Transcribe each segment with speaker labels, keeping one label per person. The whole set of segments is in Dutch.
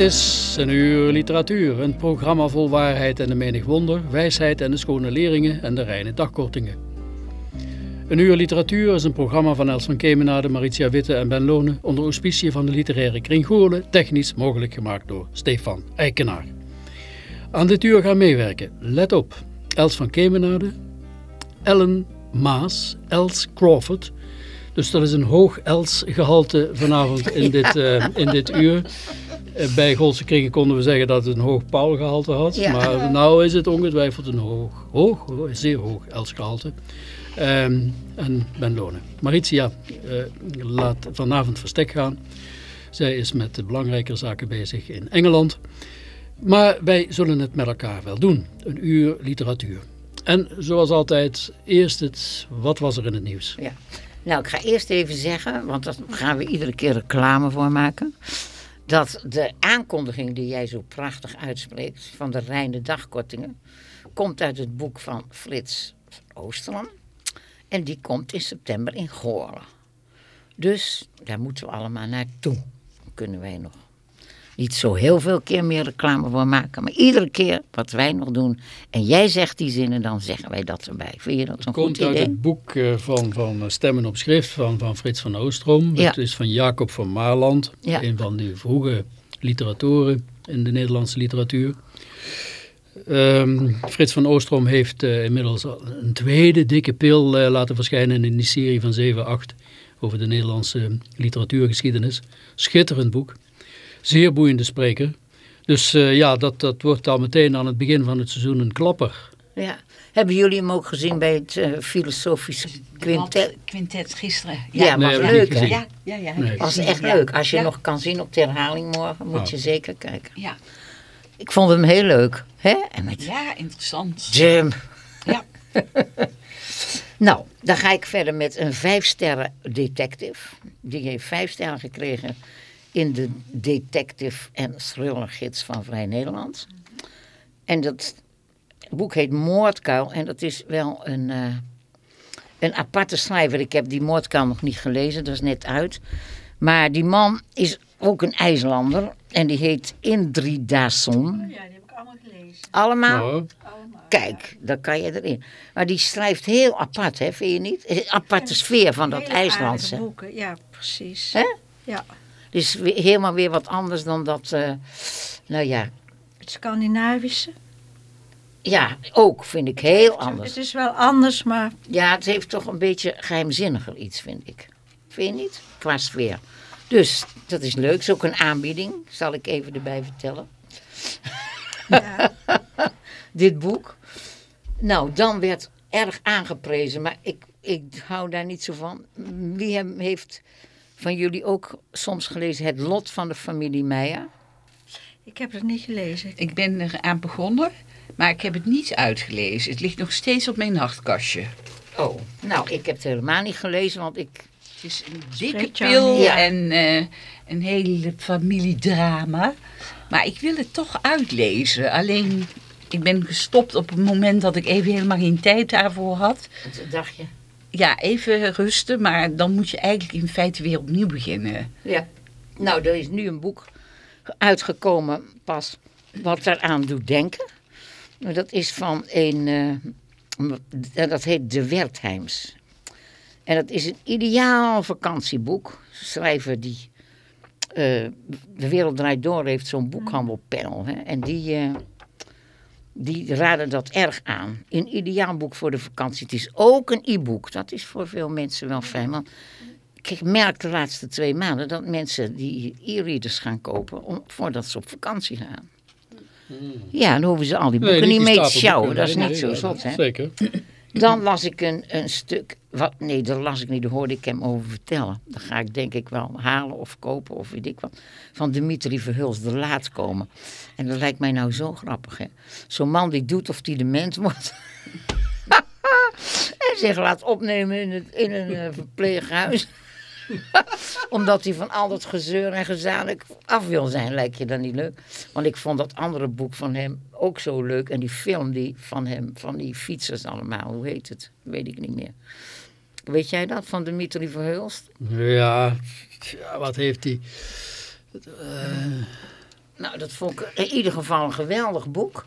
Speaker 1: Dit is een uur literatuur, een programma vol waarheid en een menig wonder, wijsheid en de schone leringen en de reine dagkortingen. Een uur literatuur is een programma van Els van Kemenade, Maritia Witte en Ben Lonen onder auspicie van de literaire kring Goorlen, technisch mogelijk gemaakt door Stefan Eikenaar. Aan dit uur gaan meewerken, let op, Els van Kemenade, Ellen Maas, Els Crawford. Dus dat is een hoog Els gehalte vanavond in dit, eh, in dit uur. Eh, Bij Golse kringen konden we zeggen dat het een hoog Paul gehalte had.
Speaker 2: Ja.
Speaker 1: Maar nou is het ongetwijfeld een hoog, hoog, zeer hoog Els gehalte. Ehm, en Ben Lonen. Maritia eh, laat vanavond verstek gaan. Zij is met de belangrijke zaken bezig in Engeland. Maar wij zullen het met elkaar wel doen. Een uur literatuur. En zoals altijd, eerst het, wat was er in het nieuws?
Speaker 2: Ja. Nou, ik ga eerst even zeggen, want daar gaan we iedere keer reclame voor maken. Dat de aankondiging die jij zo prachtig uitspreekt van de reine dagkortingen, komt uit het boek van Frits van Oosterland. En die komt in september in Goorlen. Dus daar moeten we allemaal naartoe. Kunnen wij nog niet zo heel veel keer meer reclame voor maken. Maar iedere keer wat wij nog doen. En jij zegt die zinnen, dan zeggen wij dat erbij. Vind je dat een goed
Speaker 1: komt uit
Speaker 2: idee?
Speaker 1: het boek eh, van, van eh, Stemmen op Schrift van, van Frits van Oostrom.
Speaker 2: Ja.
Speaker 1: Het is van Jacob van Maarland.
Speaker 2: Ja.
Speaker 1: Een van die vroege literatoren in de Nederlandse literatuur. Ehm, Frits van Oostrom heeft eh, inmiddels een tweede dikke pil laten verschijnen in die serie van 7, 8 over de Nederlandse literatuurgeschiedenis. Schitterend boek. Zeer boeiende spreker. Dus eh, ja, dat, dat wordt al meteen aan het begin van het seizoen een klapper.
Speaker 2: Ja. Hebben jullie hem ook gezien bij het eh, filosofische quintet?
Speaker 3: Quintet gisteren.
Speaker 2: Ja,
Speaker 1: Nee,
Speaker 2: was leuk hè?
Speaker 3: Ja, ja, ja.
Speaker 1: Nee.
Speaker 2: Was echt
Speaker 3: Ja.
Speaker 2: leuk. Als je
Speaker 3: Ja.
Speaker 2: nog kan zien op de herhaling morgen, moet
Speaker 1: Oh.
Speaker 2: je zeker kijken.
Speaker 3: Ja.
Speaker 2: Ik vond hem heel leuk. Hè? En met
Speaker 3: ja, interessant.
Speaker 2: Jim.
Speaker 3: Ja.
Speaker 2: Nou, dan ga ik verder met een vijfsterren detective. Die heeft vijf sterren gekregen in de detective en thriller gids van Vrij Nederland. En dat boek heet Moordkuil en dat is wel een, eh, een aparte schrijver. Ik heb die Moordkuil nog niet gelezen, dat is net uit. Maar die man is ook een IJslander en die heet Indridason.
Speaker 4: Ja, die heb ik allemaal gelezen.
Speaker 2: Allemaal? Kijk, dan kan je erin. Maar die schrijft heel apart, hè, vind je niet? Een aparte sfeer van dat IJslandse.
Speaker 4: ja, precies.
Speaker 2: Hè?
Speaker 4: Ja,
Speaker 2: Dus weer- helemaal weer wat anders dan dat, eh, nou ja.
Speaker 4: het Scandinavische.
Speaker 2: Ja, ook vind ik heel anders.
Speaker 4: Het is wel anders, maar
Speaker 2: Ja, het heeft toch een beetje geheimzinniger iets, vind ik. Vind je niet? Qua sfeer. Dus, dat is leuk. is ook een aanbieding, zal ik even erbij vertellen.
Speaker 4: ja,
Speaker 2: Dit boek. Nou, dan werd erg aangeprezen, maar ik, ik hou daar niet zo van. Wie hem heeft van jullie ook soms gelezen Het Lot van de familie Meijer?
Speaker 4: ik heb het niet gelezen.
Speaker 3: Ik ben er aan begonnen, maar ik heb het niet uitgelezen. Het ligt nog steeds op mijn nachtkastje.
Speaker 2: Oh, nou, ik heb het helemaal niet gelezen, want ik...
Speaker 3: Het is een dikke pil.
Speaker 2: Ja.
Speaker 3: en eh, een hele familiedrama. Maar ik wil het toch uitlezen. Alleen, ik ben gestopt op het moment dat ik even helemaal geen tijd daarvoor had.
Speaker 2: Wat dacht je?
Speaker 3: Ja, even rusten, maar dan moet je eigenlijk in feite weer opnieuw beginnen.
Speaker 2: Ja. Nou, er is nu een boek uitgekomen pas wat eraan doet denken. Dat is van een, eh, dat heet De Wertheims. En dat is een ideaal vakantieboek. Schrijver die eh, De Wereld Draait Door heeft zo'n boekhandelpanel. Hè? En die, eh, die raden dat erg aan. Een ideaal boek voor de vakantie. Het is ook een e-book. Dat is voor veel mensen wel fijn. Want ik merk de laatste twee maanden dat mensen die e-readers gaan kopen om, voordat ze op vakantie gaan. Ja, dan hoeven ze al die boeken
Speaker 1: Nee,
Speaker 2: niet
Speaker 1: die
Speaker 2: mee te sjouwen. Dat is niet zo zot, hè?
Speaker 1: Zeker.
Speaker 2: Dan las ik een, een stuk, wat, nee dat las ik niet, daar hoorde ik hem over vertellen. Dan ga ik denk ik wel halen of kopen of weet ik wat. Van Dimitri Verhulst, de laat komen. En dat lijkt mij nou zo grappig hè. Zo'n man die doet of die dement wordt. en zich laat opnemen in, het, in een eh, verpleeghuis. Omdat hij van al dat gezeur en gezanik af wil zijn, lijkt je dan niet leuk? Want ik vond dat andere boek van hem ook zo leuk. En die film die van hem, van die fietsers allemaal, hoe heet het? Weet ik niet meer. Weet jij dat, van Dimitri Verhulst?
Speaker 1: Ja, ja, wat heeft hij?
Speaker 2: Nou, dat vond ik in ieder geval een geweldig boek.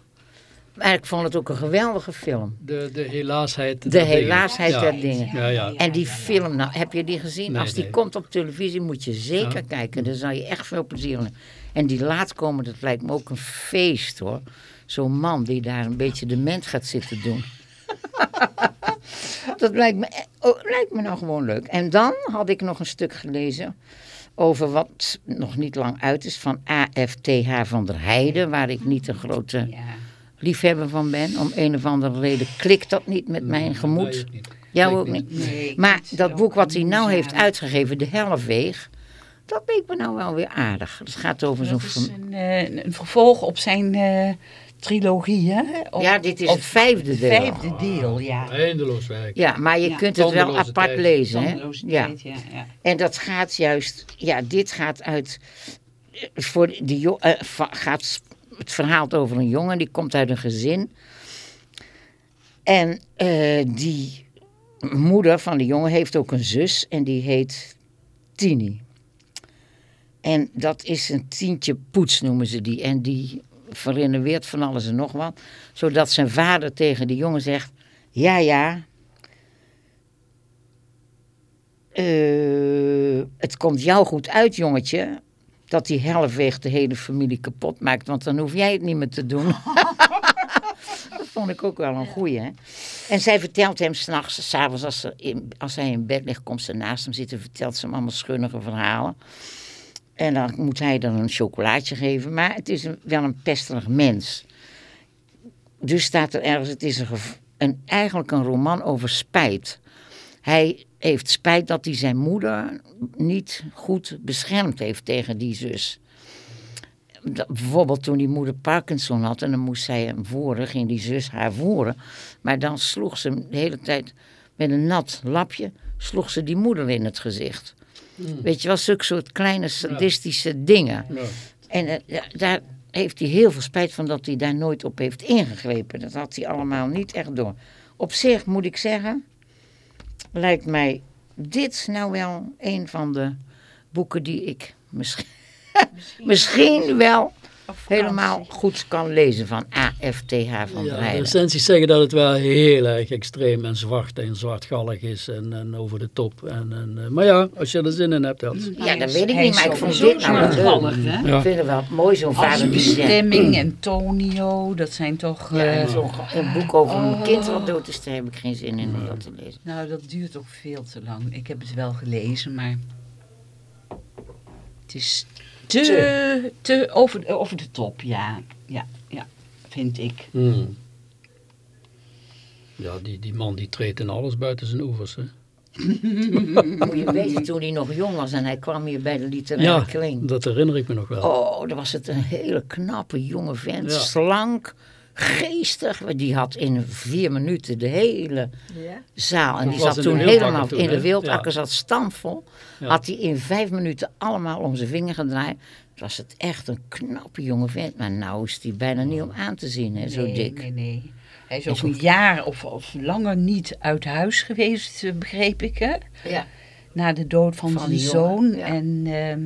Speaker 2: Maar ik vond het ook een geweldige film.
Speaker 1: De, de helaasheid.
Speaker 2: De
Speaker 1: der dingen.
Speaker 2: helaasheid
Speaker 1: Ja.
Speaker 2: der dingen.
Speaker 1: Ja, ja.
Speaker 2: En die film, nou, heb je die gezien?
Speaker 1: Nee,
Speaker 2: Als die
Speaker 1: nee.
Speaker 2: komt op televisie moet je zeker
Speaker 1: Ja.
Speaker 2: kijken. Daar zal je echt veel plezier in hebben. En die laatkomen, dat lijkt me ook een feest hoor. Zo'n man die daar een beetje de mens gaat zitten doen. dat lijkt me, e- oh, lijkt me nou gewoon leuk. En dan had ik nog een stuk gelezen over wat nog niet lang uit is van AFTH van der Heijden. Waar ik niet een grote
Speaker 3: Ja.
Speaker 2: Liefhebber van ben. Om een of andere reden klikt dat niet met mijn gemoed. Jou ook
Speaker 1: niet.
Speaker 3: Nee,
Speaker 2: Maar dat boek wat hij nou heeft uitgegeven, De Helfweeg, dat leek me nou wel weer aardig. Het gaat over zo'n...
Speaker 3: Een, eh, een vervolg op zijn eh, trilogie, hè? Op-
Speaker 2: Ja, dit is
Speaker 3: op
Speaker 2: het vijfde
Speaker 3: het
Speaker 2: deel.
Speaker 3: vijfde deel, ja.
Speaker 1: Eindeloos werk.
Speaker 2: Ja, maar je
Speaker 3: Ja.
Speaker 2: kunt het wel apart
Speaker 1: tijd.
Speaker 2: lezen. Hè? Ja.
Speaker 3: tijd, ja, ja.
Speaker 2: En dat gaat juist... Ja, dit gaat uit... eh, Voor va- gaat het verhaal over een jongen, die komt uit een gezin. En eh, die moeder van die jongen heeft ook een zus en die heet Tini. En dat is een tientje poets noemen ze die. En die verreneweert van alles en nog wat. Zodat zijn vader tegen die jongen zegt... Ja, ja. eh, het komt jou goed uit, jongetje. Dat die halfweg de hele familie kapot maakt. Want dan hoef jij het niet meer te doen. dat vond ik ook wel een goeie. Hè? En zij vertelt hem s'nachts, s'avonds als, ze in- als hij in bed ligt, komt ze naast hem zitten. Vertelt ze hem allemaal schunnige verhalen. En dan moet hij dan een chocolaatje geven. Maar het is een, wel een pesterig mens. Dus staat er ergens, het is een, een, eigenlijk een roman over spijt. Hij heeft spijt dat hij zijn moeder niet goed beschermd heeft tegen die zus. Dat- bijvoorbeeld toen die moeder Parkinson had en dan moest zij hem voeren, ging die zus haar voeren. Maar dan sloeg ze hem de hele tijd met een nat lapje, sloeg ze die moeder in het gezicht. Weet je wel, zulke soort kleine sadistische dingen.
Speaker 1: Ja.
Speaker 2: En eh, daar heeft hij heel veel spijt van dat hij daar nooit op heeft ingegrepen. Dat had hij allemaal niet echt door. Op zich moet ik zeggen, lijkt mij dit nou wel een van de boeken die ik misschien, misschien wel. Helemaal goed kan lezen van AFTH van
Speaker 1: Ja, de recensies zeggen dat het wel heel erg extreem en zwart en zwartgallig is en, en over de top. En, en, eh, maar ja, als je er zin in hebt, Els.
Speaker 2: Ja, dat weet ik niet, maar ik vond dit nou wel
Speaker 3: hè?
Speaker 1: Ja.
Speaker 2: Ik vind het wel mooi zo'n vader die zegt...
Speaker 3: bestemming en Tonio, dat zijn toch...
Speaker 2: Ja,
Speaker 3: eh,
Speaker 2: een boek over een
Speaker 3: Oh.
Speaker 2: kind wat dood is, daar heb ik geen zin in om dat te lezen.
Speaker 3: Nou, dat duurt ook veel te lang. Ik heb het wel gelezen, maar het is te, te, over, over de top, ja. Ja, ja, vind ik.
Speaker 1: Hmm. Ja, die, die man die treedt in alles buiten zijn oevers. Hè.
Speaker 2: Moet je weten, toen hij nog jong was en hij kwam hier bij de literaire
Speaker 1: Ja,
Speaker 2: kring.
Speaker 1: dat herinner ik me nog wel.
Speaker 2: Oh, dan was het een hele knappe jonge vent.
Speaker 1: Ja.
Speaker 2: Slank, geestig. Die had in vier minuten de hele
Speaker 4: Ja.
Speaker 2: zaal. En die zat toen helemaal
Speaker 1: toen,
Speaker 2: in de wildakker,
Speaker 1: Ja.
Speaker 2: zat stampvol.
Speaker 1: Ja.
Speaker 2: Had hij in vijf minuten allemaal om zijn vinger gedraaid. Het was het echt een knappe jonge vent. Maar nou is die bijna niet om aan te zien, hè, zo
Speaker 3: nee,
Speaker 2: dik.
Speaker 3: Nee, nee. Hij is ook een jaar of, of langer niet uit huis geweest, eh, begreep ik, hè?
Speaker 2: Ja.
Speaker 3: Na de dood van,
Speaker 2: Van
Speaker 3: zijn zoon.
Speaker 2: ja.
Speaker 3: En ehm,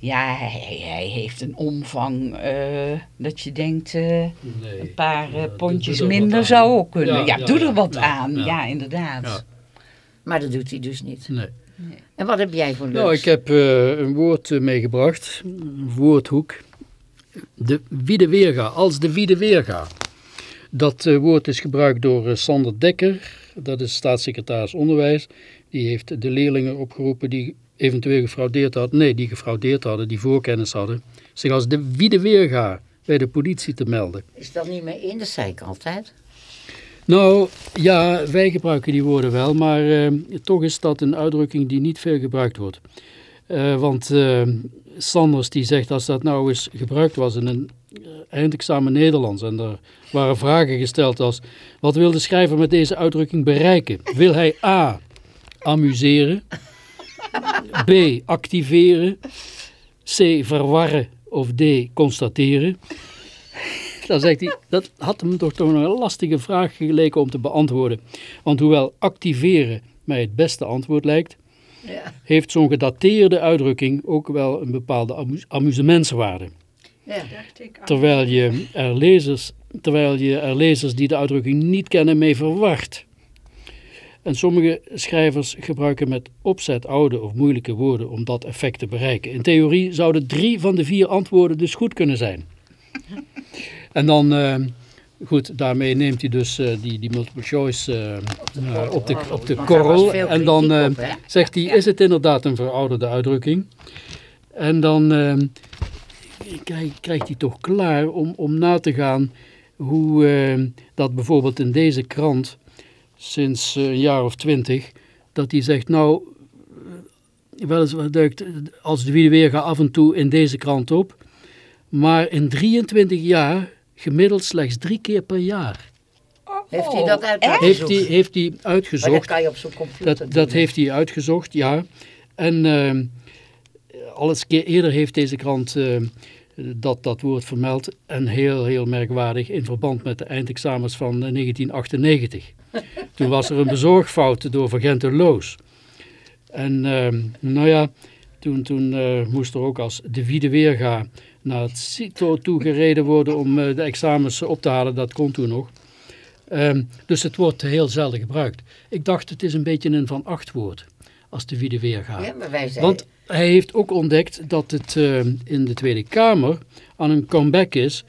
Speaker 3: ja, hij, hij heeft een omvang eh, dat je denkt... eh,
Speaker 1: Nee.
Speaker 3: een paar eh, pondjes
Speaker 1: er
Speaker 3: minder zou ook kunnen.
Speaker 1: Ja,
Speaker 3: Ja,
Speaker 1: ja,
Speaker 3: doe er wat
Speaker 1: Ja,
Speaker 3: aan. Ja,
Speaker 1: ja.
Speaker 3: inderdaad.
Speaker 1: Ja.
Speaker 2: Maar dat doet hij dus niet.
Speaker 1: Nee.
Speaker 2: En wat heb jij voor leuks?
Speaker 1: Nou, ik heb eh, een woord meegebracht, een woordhoek. De Wiedeweerga, als de Wiedeweerga. Dat eh, woord is gebruikt door Sander Dekker, dat is staatssecretaris onderwijs. Die heeft de leerlingen opgeroepen die eventueel gefraudeerd hadden, nee, die gefraudeerd hadden, die voorkennis hadden, zich als de Wiedeweerga bij de politie te melden.
Speaker 2: Is dat niet meer in? Dat zei ik altijd.
Speaker 1: Nou, ja, wij gebruiken die woorden wel, maar eh, toch is dat een uitdrukking die niet veel gebruikt wordt. Eh, want eh, Sanders die zegt als dat nou eens gebruikt was in een eindexamen Nederlands en er waren vragen gesteld als wat wil de schrijver met deze uitdrukking bereiken? Wil hij A. amuseren, B. activeren, C. verwarren of D. constateren? Dan zegt hij, dat had hem toch toch een lastige vraag geleken om te beantwoorden. Want hoewel activeren mij het beste antwoord lijkt,
Speaker 2: Ja.
Speaker 1: heeft zo'n gedateerde uitdrukking ook wel een bepaalde amu- amusementswaarde.
Speaker 2: Ja.
Speaker 4: Dacht ik.
Speaker 1: Terwijl je, er lezers, terwijl je er lezers die de uitdrukking niet kennen mee verward. En sommige schrijvers gebruiken met opzet oude of moeilijke woorden om dat effect te bereiken. In theorie zouden drie van de vier antwoorden dus goed kunnen zijn. En dan, eh, goed, daarmee neemt hij dus eh, die, die multiple choice eh, op de, op de korrel. En dan eh, zegt hij, is het inderdaad een verouderde uitdrukking? En dan eh, krijg- krijgt hij toch klaar om, om na te gaan hoe eh, dat bijvoorbeeld in deze krant sinds eh, een jaar of twintig, dat hij zegt, nou, eh, weliswaar duikt eh, als de weer gaat af en toe in deze krant op, maar in 23 jaar gemiddeld slechts drie keer per jaar.
Speaker 2: Heeft hij dat uit
Speaker 1: Heeft hij, heeft hij
Speaker 2: Maar dat
Speaker 1: uitgezocht.
Speaker 2: kan je op zo'n computer
Speaker 1: Dat, heeft hij uitgezocht, ja. En ehm, al eens keer eerder heeft deze krant dat, dat woord vermeld. En heel, heel merkwaardig in verband met de eindexamens van eh, 1998. Toen was er een bezorgfout door Vergente Loos. En ehm, nou ja, toen, toen eh, moest er ook als de Wiede Weerga naar het CITO toe gereden worden om eh, de examens op te halen. Dat kon toen nog. Ehm, dus het wordt heel zelden gebruikt. Ik dacht het is een beetje een van acht woord als de Wiede Weerga.
Speaker 2: Ja, maar wij zeiden...
Speaker 1: Want hij heeft ook ontdekt dat het eh, in de Tweede Kamer aan een comeback is,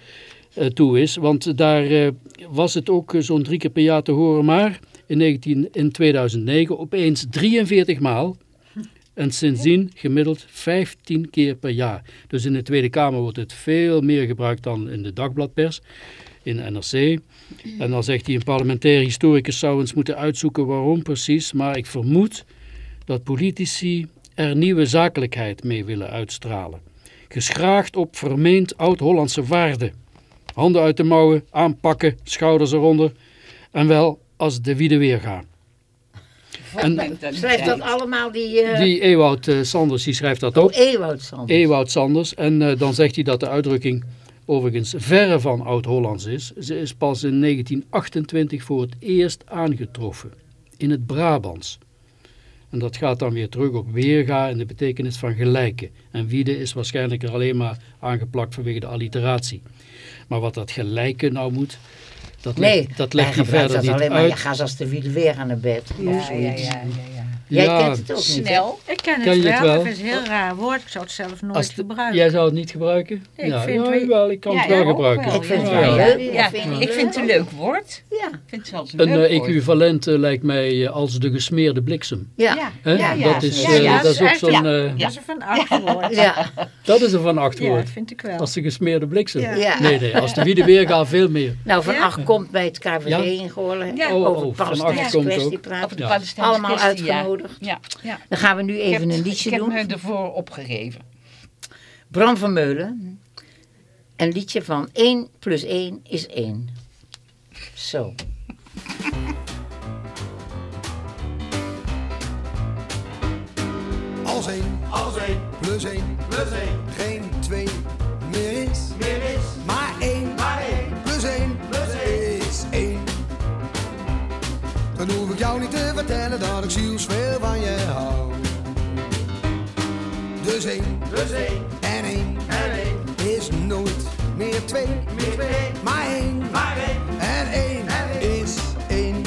Speaker 1: toe is. Want daar eh, was het ook eh, zo'n drie keer per jaar te horen, maar in, 19, in 2009 opeens 43 maal. En sindsdien gemiddeld 15 keer per jaar. Dus in de Tweede Kamer wordt het veel meer gebruikt dan in de dagbladpers, in NRC. En dan zegt hij, een parlementair historicus zou eens moeten uitzoeken waarom precies. Maar ik vermoed dat politici er nieuwe zakelijkheid mee willen uitstralen. Geschraagd op vermeend oud-Hollandse waarden. Handen uit de mouwen, aanpakken, schouders eronder. En wel als de wiede weer gaan. En
Speaker 2: Schrijft dat allemaal die... eh
Speaker 1: die Ewout eh, Sanders die schrijft dat ook.
Speaker 2: Ewout Sanders.
Speaker 1: Ewout Sanders. En eh, dan zegt hij dat de uitdrukking overigens verre van oud-Hollands is. Ze is pas in 1928 voor het eerst aangetroffen. In het Brabants. En dat gaat dan weer terug op weerga en de betekenis van gelijke. En wiede is waarschijnlijk er alleen maar aangeplakt vanwege de alliteratie. Maar wat dat gelijke nou moet, dat
Speaker 2: Nee,
Speaker 1: legt, dat legt
Speaker 2: hij
Speaker 1: hij
Speaker 2: gebruikt
Speaker 1: verder
Speaker 2: dat
Speaker 1: niet
Speaker 2: alleen maar, je
Speaker 1: uit.
Speaker 2: gaat als de wielen weer aan naar bed. of
Speaker 3: Ja, ja,
Speaker 2: zoiets.
Speaker 3: ja, ja, ja.
Speaker 2: Jij
Speaker 1: Ja,
Speaker 2: kent het ook niet, hè?
Speaker 3: Snel.
Speaker 4: Ik ken het
Speaker 1: Ken
Speaker 4: wel,
Speaker 1: het wel?
Speaker 4: ik vind het een heel raar woord. Ik zou het zelf nooit gebruiken.
Speaker 1: jij zou het niet gebruiken?
Speaker 4: Nee, ik
Speaker 1: ja,
Speaker 4: vind
Speaker 1: ja,
Speaker 4: wel-
Speaker 1: ik kan
Speaker 3: Ja,
Speaker 1: het wel gebruiken.
Speaker 3: wel,
Speaker 2: Ik vind het wel leuk.
Speaker 3: Ja, ik vind het een leuk woord.
Speaker 2: Ja.
Speaker 3: Ik vind het zelfs een,
Speaker 1: Een
Speaker 3: leuk
Speaker 1: eh, equivalent eh, lijkt mij eh, als de gesmeerde bliksem.
Speaker 2: Ja.
Speaker 3: Ja,
Speaker 1: Hè?
Speaker 3: ja, ja.
Speaker 1: dat, is,
Speaker 3: Ja,
Speaker 1: eh,
Speaker 3: ja,
Speaker 1: dat is ook zo'n...
Speaker 4: ja.
Speaker 1: eh,
Speaker 4: Dat is een van achterwoord.
Speaker 2: Ja.
Speaker 1: Dat is een van acht
Speaker 4: Ja,
Speaker 1: woord.
Speaker 4: vind ik wel.
Speaker 1: Als de gesmeerde bliksem. Nee, nee, als de wiede weer gaat veel meer.
Speaker 2: Nou, Van. Acht komt bij het
Speaker 1: Ja.
Speaker 2: in Goorlen
Speaker 3: Ja.
Speaker 1: Oh,
Speaker 2: over
Speaker 1: oh, Van Acht
Speaker 2: Palestijnse
Speaker 1: komt
Speaker 2: kwestie
Speaker 1: ook.
Speaker 2: praten.
Speaker 3: Over
Speaker 2: Allemaal
Speaker 3: ja.
Speaker 2: Uitgenodigd.
Speaker 3: Ja, ja.
Speaker 2: Dan gaan we nu
Speaker 3: Ik
Speaker 2: even
Speaker 3: heb,
Speaker 2: een liedje
Speaker 3: ik heb
Speaker 2: doen.
Speaker 3: me ervoor opgegeven.
Speaker 2: Bram van Meulen. Een liedje van 1 plus 1 is 1. Zo.
Speaker 5: Als één,
Speaker 6: Als één
Speaker 5: plus één,
Speaker 6: plus één
Speaker 5: geen twee meer is.
Speaker 6: meer is,
Speaker 5: Maar één,
Speaker 6: maar één
Speaker 5: plus één,
Speaker 6: plus één
Speaker 5: is één. Dan hoef ik jou niet te vertellen dat ik zielsveel Dus één,
Speaker 6: dus één,
Speaker 5: en één,
Speaker 6: en één.
Speaker 5: Is nooit meer twee,
Speaker 6: meer twee,
Speaker 5: maar één,
Speaker 6: maar één,
Speaker 5: en één,
Speaker 6: en
Speaker 5: is één.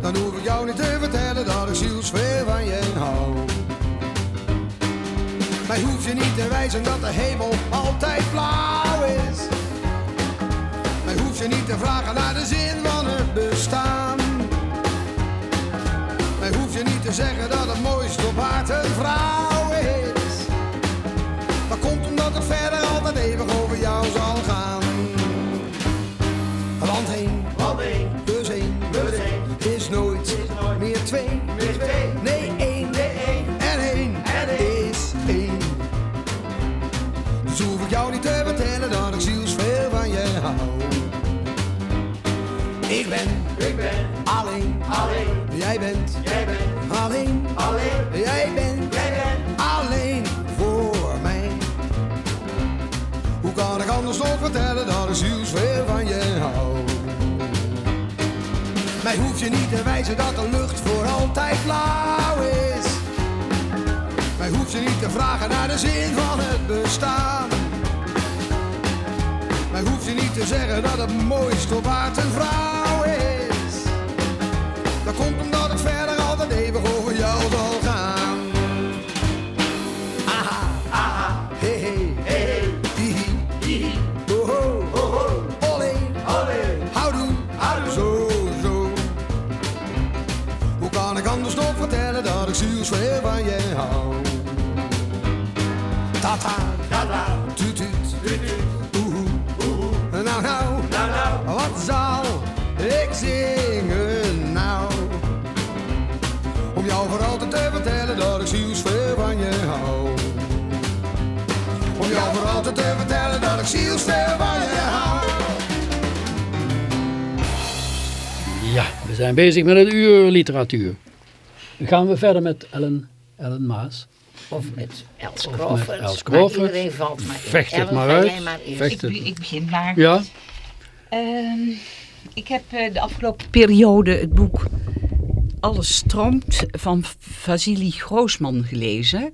Speaker 5: Dan hoef ik jou niet te vertellen dat ik zielsveel van je hou. Mij hoef je niet te wijzen dat de hemel altijd blauw is. Mij hoef je niet te vragen naar de zin van het bestaan. Mij hoef je niet te zeggen dat het mooist op een vrouw is. Dat komt omdat het verder altijd eeuwig over jou zal gaan. Want heen, dus heen, is nooit, meer twee. Nee, één, en één, is één. Dus hoef ik jou niet te vertellen dat ik zielsveel van je hou. Ik ben, ik ben alleen, alleen. Jij bent, jij bent alleen. Jij bent, jij bent alleen voor mij. Hoe kan ik anders nog vertellen dat ik zielsveel van je hou? Mij hoef je niet te wijzen dat de lucht voor altijd blauw is. Mij hoef je niet te vragen naar de zin van het bestaan. Mij hoef je niet te zeggen dat het mooist op aard een vrouw Nou, wat zal ik zingen nou? Om jou voor altijd te vertellen dat ik zielsveel van je hou. Om jou voor altijd te vertellen dat ik zielsveel van je hou.
Speaker 1: Ja, we zijn bezig met een uur literatuur. Dan gaan we verder met Ellen, Ellen Maas.
Speaker 2: Of met Els Crawford.
Speaker 1: Els
Speaker 2: Maar
Speaker 1: Crawford.
Speaker 2: iedereen valt maar in.
Speaker 1: Vecht het
Speaker 2: Ellen,
Speaker 1: maar
Speaker 2: ga
Speaker 1: uit.
Speaker 2: jij maar eerst.
Speaker 1: Vecht
Speaker 3: Ik,
Speaker 1: het.
Speaker 3: ik begin maar.
Speaker 1: Ja,
Speaker 3: Ehm, ik heb eh, de afgelopen periode het boek Alles stroomt van Vasily Groosman gelezen.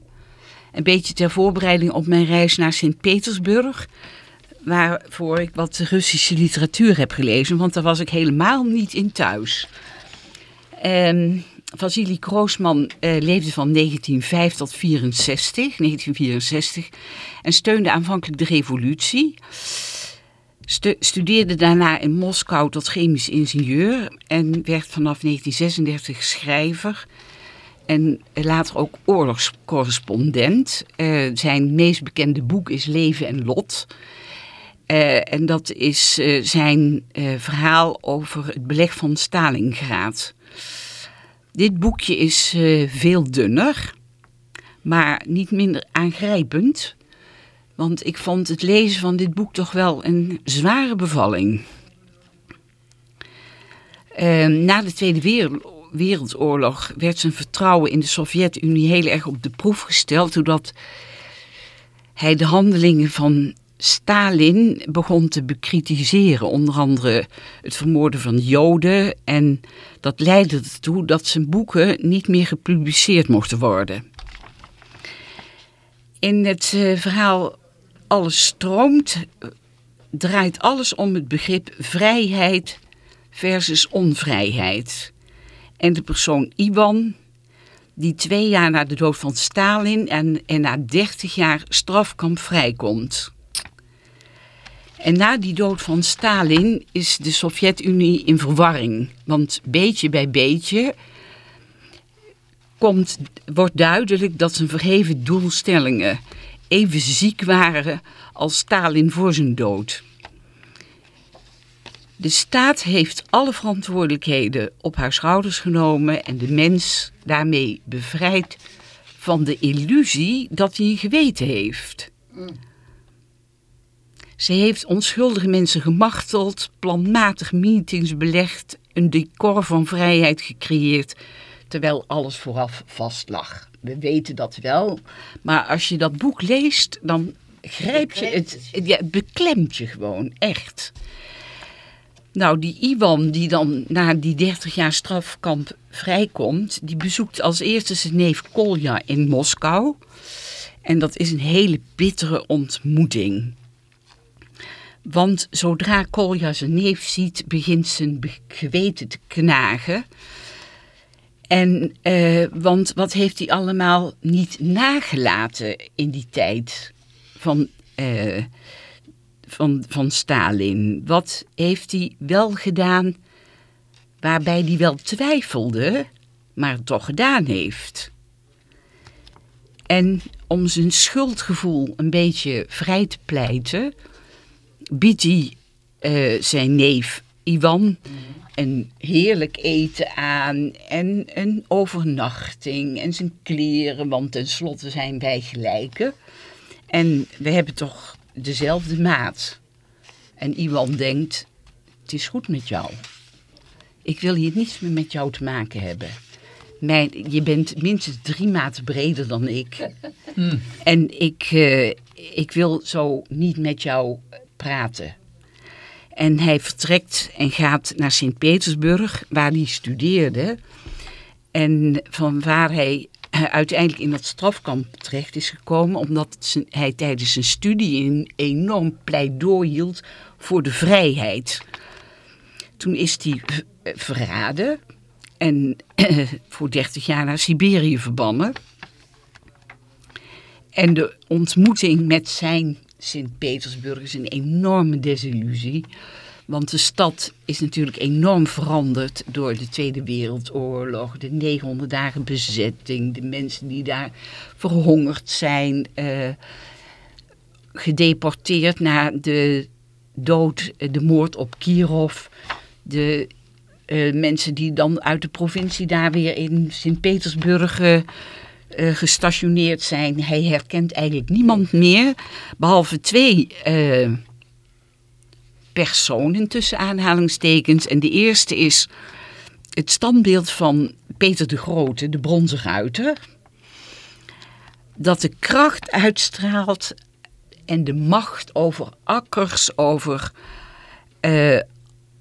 Speaker 3: Een beetje ter voorbereiding op mijn reis naar Sint-Petersburg. Waarvoor ik wat Russische literatuur heb gelezen, want daar was ik helemaal niet in thuis. En Vasily Groosman eh, leefde van 1905 tot 64, 1964 en steunde aanvankelijk de revolutie. Stu- studeerde daarna in Moskou tot chemisch ingenieur en werd vanaf 1936 schrijver en later ook oorlogscorrespondent. Eh, zijn meest bekende boek is Leven en Lot. Eh, en dat is zijn verhaal over het beleg van Stalingrad. Dit boekje is eh, veel dunner, maar niet minder aangrijpend. Want ik vond het lezen van dit boek toch wel een zware bevalling. Eh, na de Tweede Wereld- Wereldoorlog werd zijn vertrouwen in de Sovjet-Unie heel erg op de proef gesteld. Doordat hij de handelingen van Stalin begon te bekritiseren. Onder andere het vermoorden van Joden. En dat leidde ertoe dat zijn boeken niet meer gepubliceerd mochten worden. In het eh, verhaal Alles stroomt eh, draait alles om het begrip vrijheid versus onvrijheid. En de persoon Iwan, die twee jaar na de dood van Stalin en, en na dertig jaar strafkamp vrijkomt. En na die dood van Stalin is de Sovjet-Unie in verwarring. Want beetje bij beetje komt, wordt duidelijk dat zijn verheven doelstellingen even ziek waren als Stalin voor zijn dood. De staat heeft alle verantwoordelijkheden op haar schouders genomen en de mens daarmee bevrijd van de illusie dat hij een geweten heeft. Ze heeft onschuldige mensen gemarteld, planmatig meetings belegd, een decor van vrijheid gecreëerd, terwijl alles vooraf vast lag. We weten dat wel, maar als je dat boek leest, dan grijp je het, ja, het beklemt je gewoon, echt. Nou, die Iwan die dan na die 30 jaar strafkamp vrijkomt, die bezoekt als eerste zijn neef Kolja in Moskou. En dat is een hele bittere ontmoeting. Want zodra Kolja zijn neef ziet, begint zijn geweten te knagen. En, eh, want wat heeft hij allemaal niet nagelaten in die tijd van, eh, van, van Stalin? Wat heeft hij wel gedaan waarbij hij wel twijfelde, maar toch gedaan heeft? En om zijn schuldgevoel een beetje vrij te pleiten, biedt hij eh, zijn neef Iwan een heerlijk eten aan en een overnachting en zijn kleren, want tenslotte zijn wij gelijken. En we hebben toch dezelfde maat. En Iwan denkt, het is goed met jou. Ik wil hier niets meer met jou te maken hebben. Mijn, je bent minstens drie maten breder dan ik. En ik, eh, ik wil zo niet met jou praten. En hij vertrekt en gaat naar Sint-Petersburg, waar hij studeerde. En van waar hij eh, uiteindelijk in dat strafkamp terecht is gekomen, omdat hij tijdens zijn studie een enorm pleidooi hield voor de vrijheid. Toen is hij eh, verraden en voor 30 jaar naar Siberië verbannen. En de ontmoeting met zijn Sint-Petersburg is een enorme desillusie. Want de stad is natuurlijk enorm veranderd door de Tweede Wereldoorlog, de 900 dagen bezetting, de mensen die daar verhongerd zijn, eh, gedeporteerd naar de dood, eh, de moord op Kirov, de eh, mensen die dan uit de provincie daar weer in Sint-Petersburg eh, gestationeerd zijn. Hij herkent eigenlijk niemand meer, behalve twee eh, personen tussen aanhalingstekens. En de eerste is het standbeeld van Peter de Grote, de bronzen ruiter. Dat de kracht uitstraalt en de macht over akkers, over eh,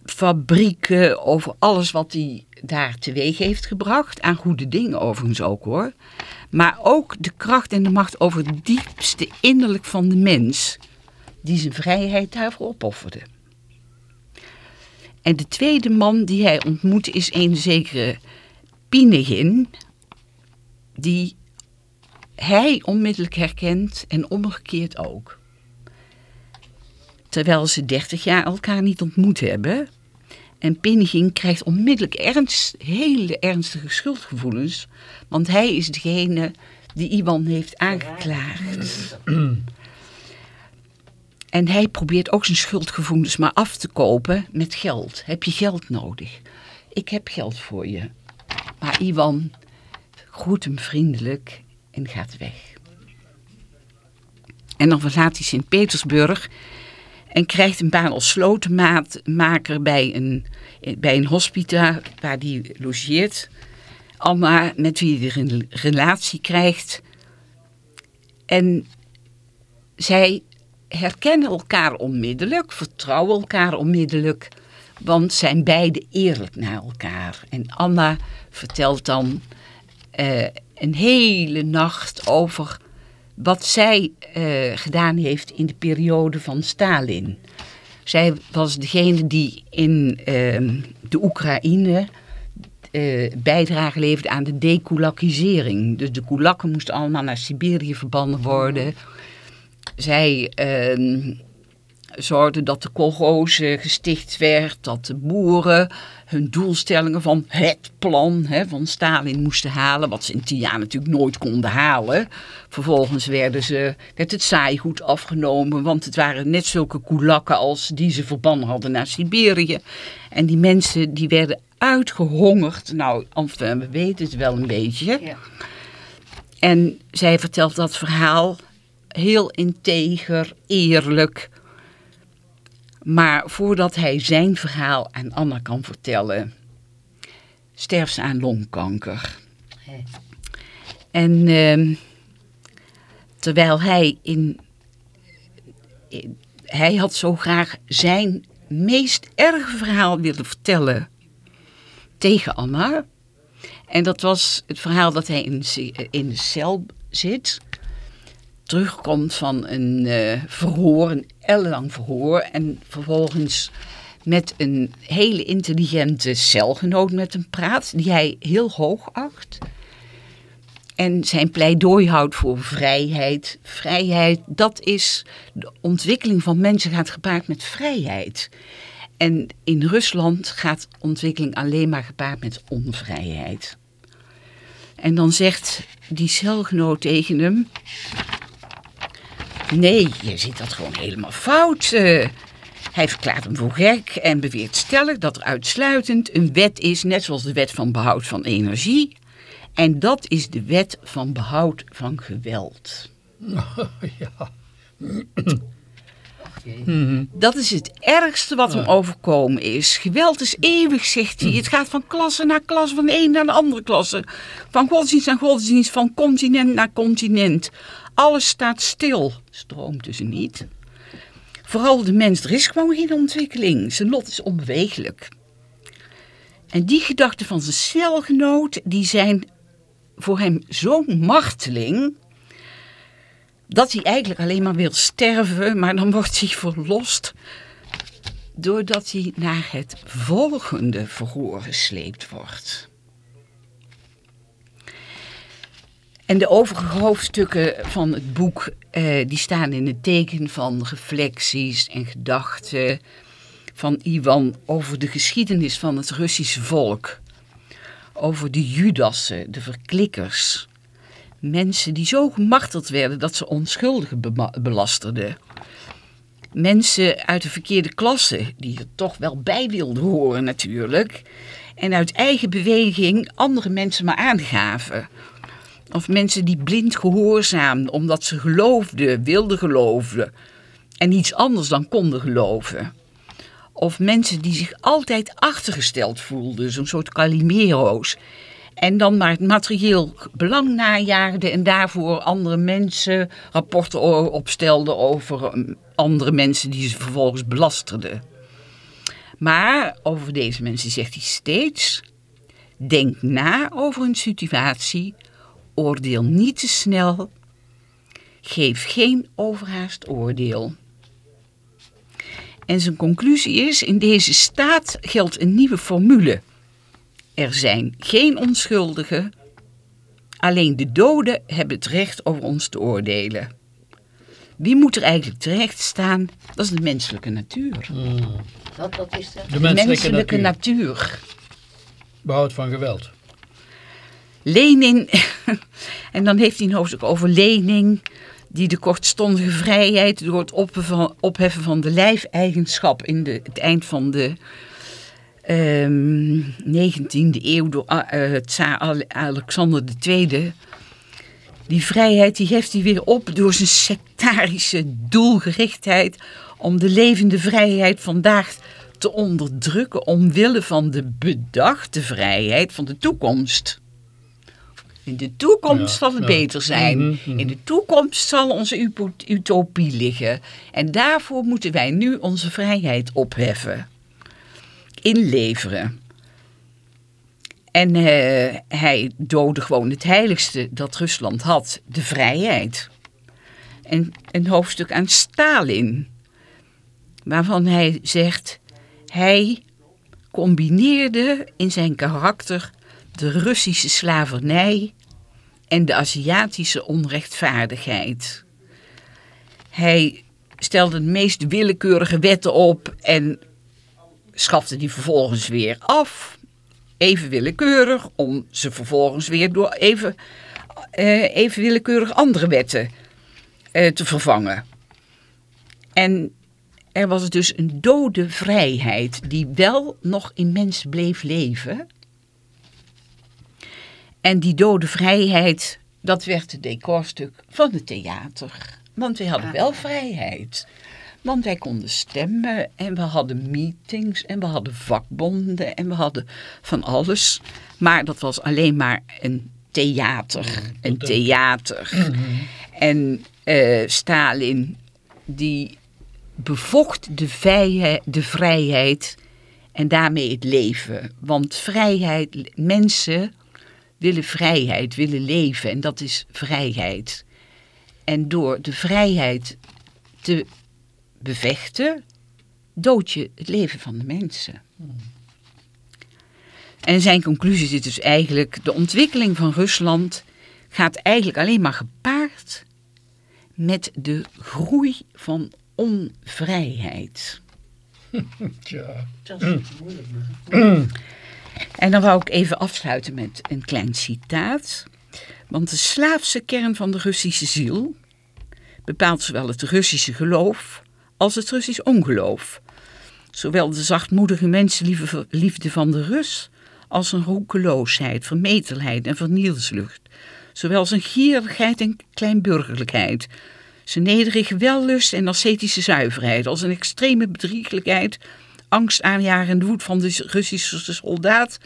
Speaker 3: fabrieken, over alles wat hij daar teweeg heeft gebracht. Aan goede dingen overigens ook hoor. Maar ook de kracht en de macht over het diepste innerlijk van de mens. Die zijn vrijheid daarvoor opofferde. En de tweede man die hij ontmoet is een zekere Pinegin. Die hij onmiddellijk herkent en omgekeerd ook. Terwijl ze 30 jaar elkaar niet ontmoet hebben. En Pinegin krijgt onmiddellijk ernst, hele ernstige schuldgevoelens. Want hij is degene die Iwan heeft aangeklaagd. En hij probeert ook zijn schuldgevoelens maar af te kopen met geld. Heb je geld nodig? Ik heb geld voor je. Maar Iwan groet hem vriendelijk en gaat weg. En dan verlaat hij Sint-Petersburg en krijgt een baan als slotenmaker bij een, bij een hospita waar hij logeert. Anna, met wie hij een relatie krijgt. En zij herkennen elkaar onmiddellijk, vertrouwen elkaar onmiddellijk, want zijn beide eerlijk naar elkaar. En Anna vertelt dan eh, een hele nacht over wat zij eh, gedaan heeft in de periode van Stalin. Zij was degene die in eh, de Oekraïne eh, bijdrage leverde aan de dekulakisering. Dus de kulakken moesten allemaal naar Siberië verbannen worden. Zij ehm, zorgde dat de kolgoze gesticht werd, dat de boeren hun doelstellingen van het plan hè, van Stalin moesten halen, wat ze in tien jaar natuurlijk nooit konden halen. Vervolgens werden ze, werd het saaigoed afgenomen, want het waren net zulke koelakken als die ze verbannen hadden naar Siberië. En die mensen die werden uitgehongerd, nou, enfin, we weten het wel een beetje.
Speaker 2: Ja.
Speaker 3: En zij vertelt dat verhaal heel integer, eerlijk. Maar voordat hij zijn verhaal aan Anna kan vertellen, sterft ze aan longkanker. En ehm, terwijl hij in, Hij had zo graag zijn meest erge verhaal willen vertellen tegen Anna. En dat was het verhaal dat hij in, in de cel zit. Terugkomt van een eh, verhoor, ellenlang verhoor. En vervolgens met een hele intelligente celgenoot met hem praat, die hij heel hoog acht. En zijn pleidooi houdt voor vrijheid. Vrijheid, dat is de ontwikkeling van mensen gaat gepaard met vrijheid. En in Rusland gaat ontwikkeling alleen maar gepaard met onvrijheid. En dan zegt die celgenoot tegen hem... Nee, je ziet dat gewoon helemaal fout. eh. hij verklaart hem voor gek en beweert stellig dat er uitsluitend een wet is... net zoals de wet van behoud van energie... En dat is de wet van behoud van geweld.
Speaker 1: ja.
Speaker 3: Dat is het ergste wat hem overkomen is. Geweld is eeuwig, zegt hij. Het gaat van klasse naar klasse, van de een naar de andere klasse. Van godsdienst naar godsdienst, van continent naar continent. Alles staat stil. Stroomt dus niet. Vooral de mens, er is gewoon geen ontwikkeling. Zijn lot is onbewegelijk. En die gedachten van zijn celgenoot, die zijn voor hem zo'n marteling dat hij eigenlijk alleen maar wil sterven, maar dan wordt hij verlost doordat hij naar het volgende verhoor gesleept wordt. En de overige hoofdstukken van het boek eh, die staan in het teken van reflecties en gedachten van Iwan over de geschiedenis van het Russische volk. Over de Judassen, de verklikkers. Mensen die zo gemarteld werden dat ze onschuldigen belasterden. Mensen uit de verkeerde klasse, die er toch wel bij wilden horen natuurlijk. En uit eigen beweging andere mensen maar aangaven. Of mensen die blind gehoorzaamden omdat ze geloofden, wilden geloven. En iets anders dan konden geloven. Of mensen die zich altijd achtergesteld voelden, zo'n soort Calimero's. En dan maar het materieel belang najaagden en daarvoor andere mensen rapporten opstelden over um, andere mensen die ze vervolgens belasterden. Maar over deze mensen zegt hij steeds: denk na over een situatie, oordeel niet te snel, geef geen overhaast oordeel. En zijn conclusie is: in deze staat geldt een nieuwe formule. Er zijn geen onschuldigen, alleen de doden hebben het recht over ons te oordelen. Wie moet er eigenlijk terecht staan? Dat is de menselijke natuur.
Speaker 2: Wat, dat is dat?
Speaker 1: De menselijke, natuur.
Speaker 3: natuur.
Speaker 1: Behoud van geweld.
Speaker 3: Lenin, en dan heeft hij een hoofdstuk over Lenin, die de kortstondige vrijheid door het opheffen van, opheffen van de lijfeigenschap in de, het eind van de ehm 19e eeuw door uh, tsaar Ale- Alexander II. Die vrijheid die heft hij weer op door zijn sectarische doelgerichtheid om de levende vrijheid vandaag te onderdrukken omwille van de bedachte vrijheid van de toekomst. In de toekomst
Speaker 1: Ja,
Speaker 3: zal het
Speaker 1: ja.
Speaker 3: beter zijn.
Speaker 1: Mhm, mhm.
Speaker 3: In de toekomst zal onze utopie liggen. En daarvoor moeten wij nu onze vrijheid opheffen. Inleveren. En eh, hij doodde gewoon het heiligste dat Rusland had, de vrijheid. En een hoofdstuk aan Stalin, waarvan hij zegt, hij combineerde in zijn karakter de Russische slavernij en de Aziatische onrechtvaardigheid. Hij stelde de meest willekeurige wetten op en schafte die vervolgens weer af. Even willekeurig, om ze vervolgens weer door even, eh, even willekeurig andere wetten eh, te vervangen. En er was dus een dode vrijheid die wel nog in mensen bleef leven. En die dode vrijheid, dat werd het decorstuk van het theater. Want wij hadden wel vrijheid. Want wij konden stemmen en we hadden meetings en we hadden vakbonden en we hadden van alles. Maar dat was alleen maar een theater. Een theater. En eh, Stalin, die bevocht de, de vrijheid en daarmee het leven. Want vrijheid, mensen willen vrijheid, willen leven en dat is vrijheid. En door de vrijheid te bevechten, dood je het leven van de mensen. En zijn conclusie is dus eigenlijk, de ontwikkeling van Rusland gaat eigenlijk alleen maar gepaard met de groei van onvrijheid.
Speaker 1: Tja.
Speaker 3: En dan wou ik even afsluiten met een klein citaat. Want de slaafse kern van de Russische ziel bepaalt zowel het Russische geloof als het Russisch ongeloof. Zowel de zachtmoedige mensenliefde van de Rus als een roekeloosheid, vermetelheid en vernielslucht. Zowel zijn gierigheid en kleinburgerlijkheid. Zijn nederige wellust en ascetische zuiverheid als een extreme bedrieglijkheid, angstaanjagende woed van de Russische soldaat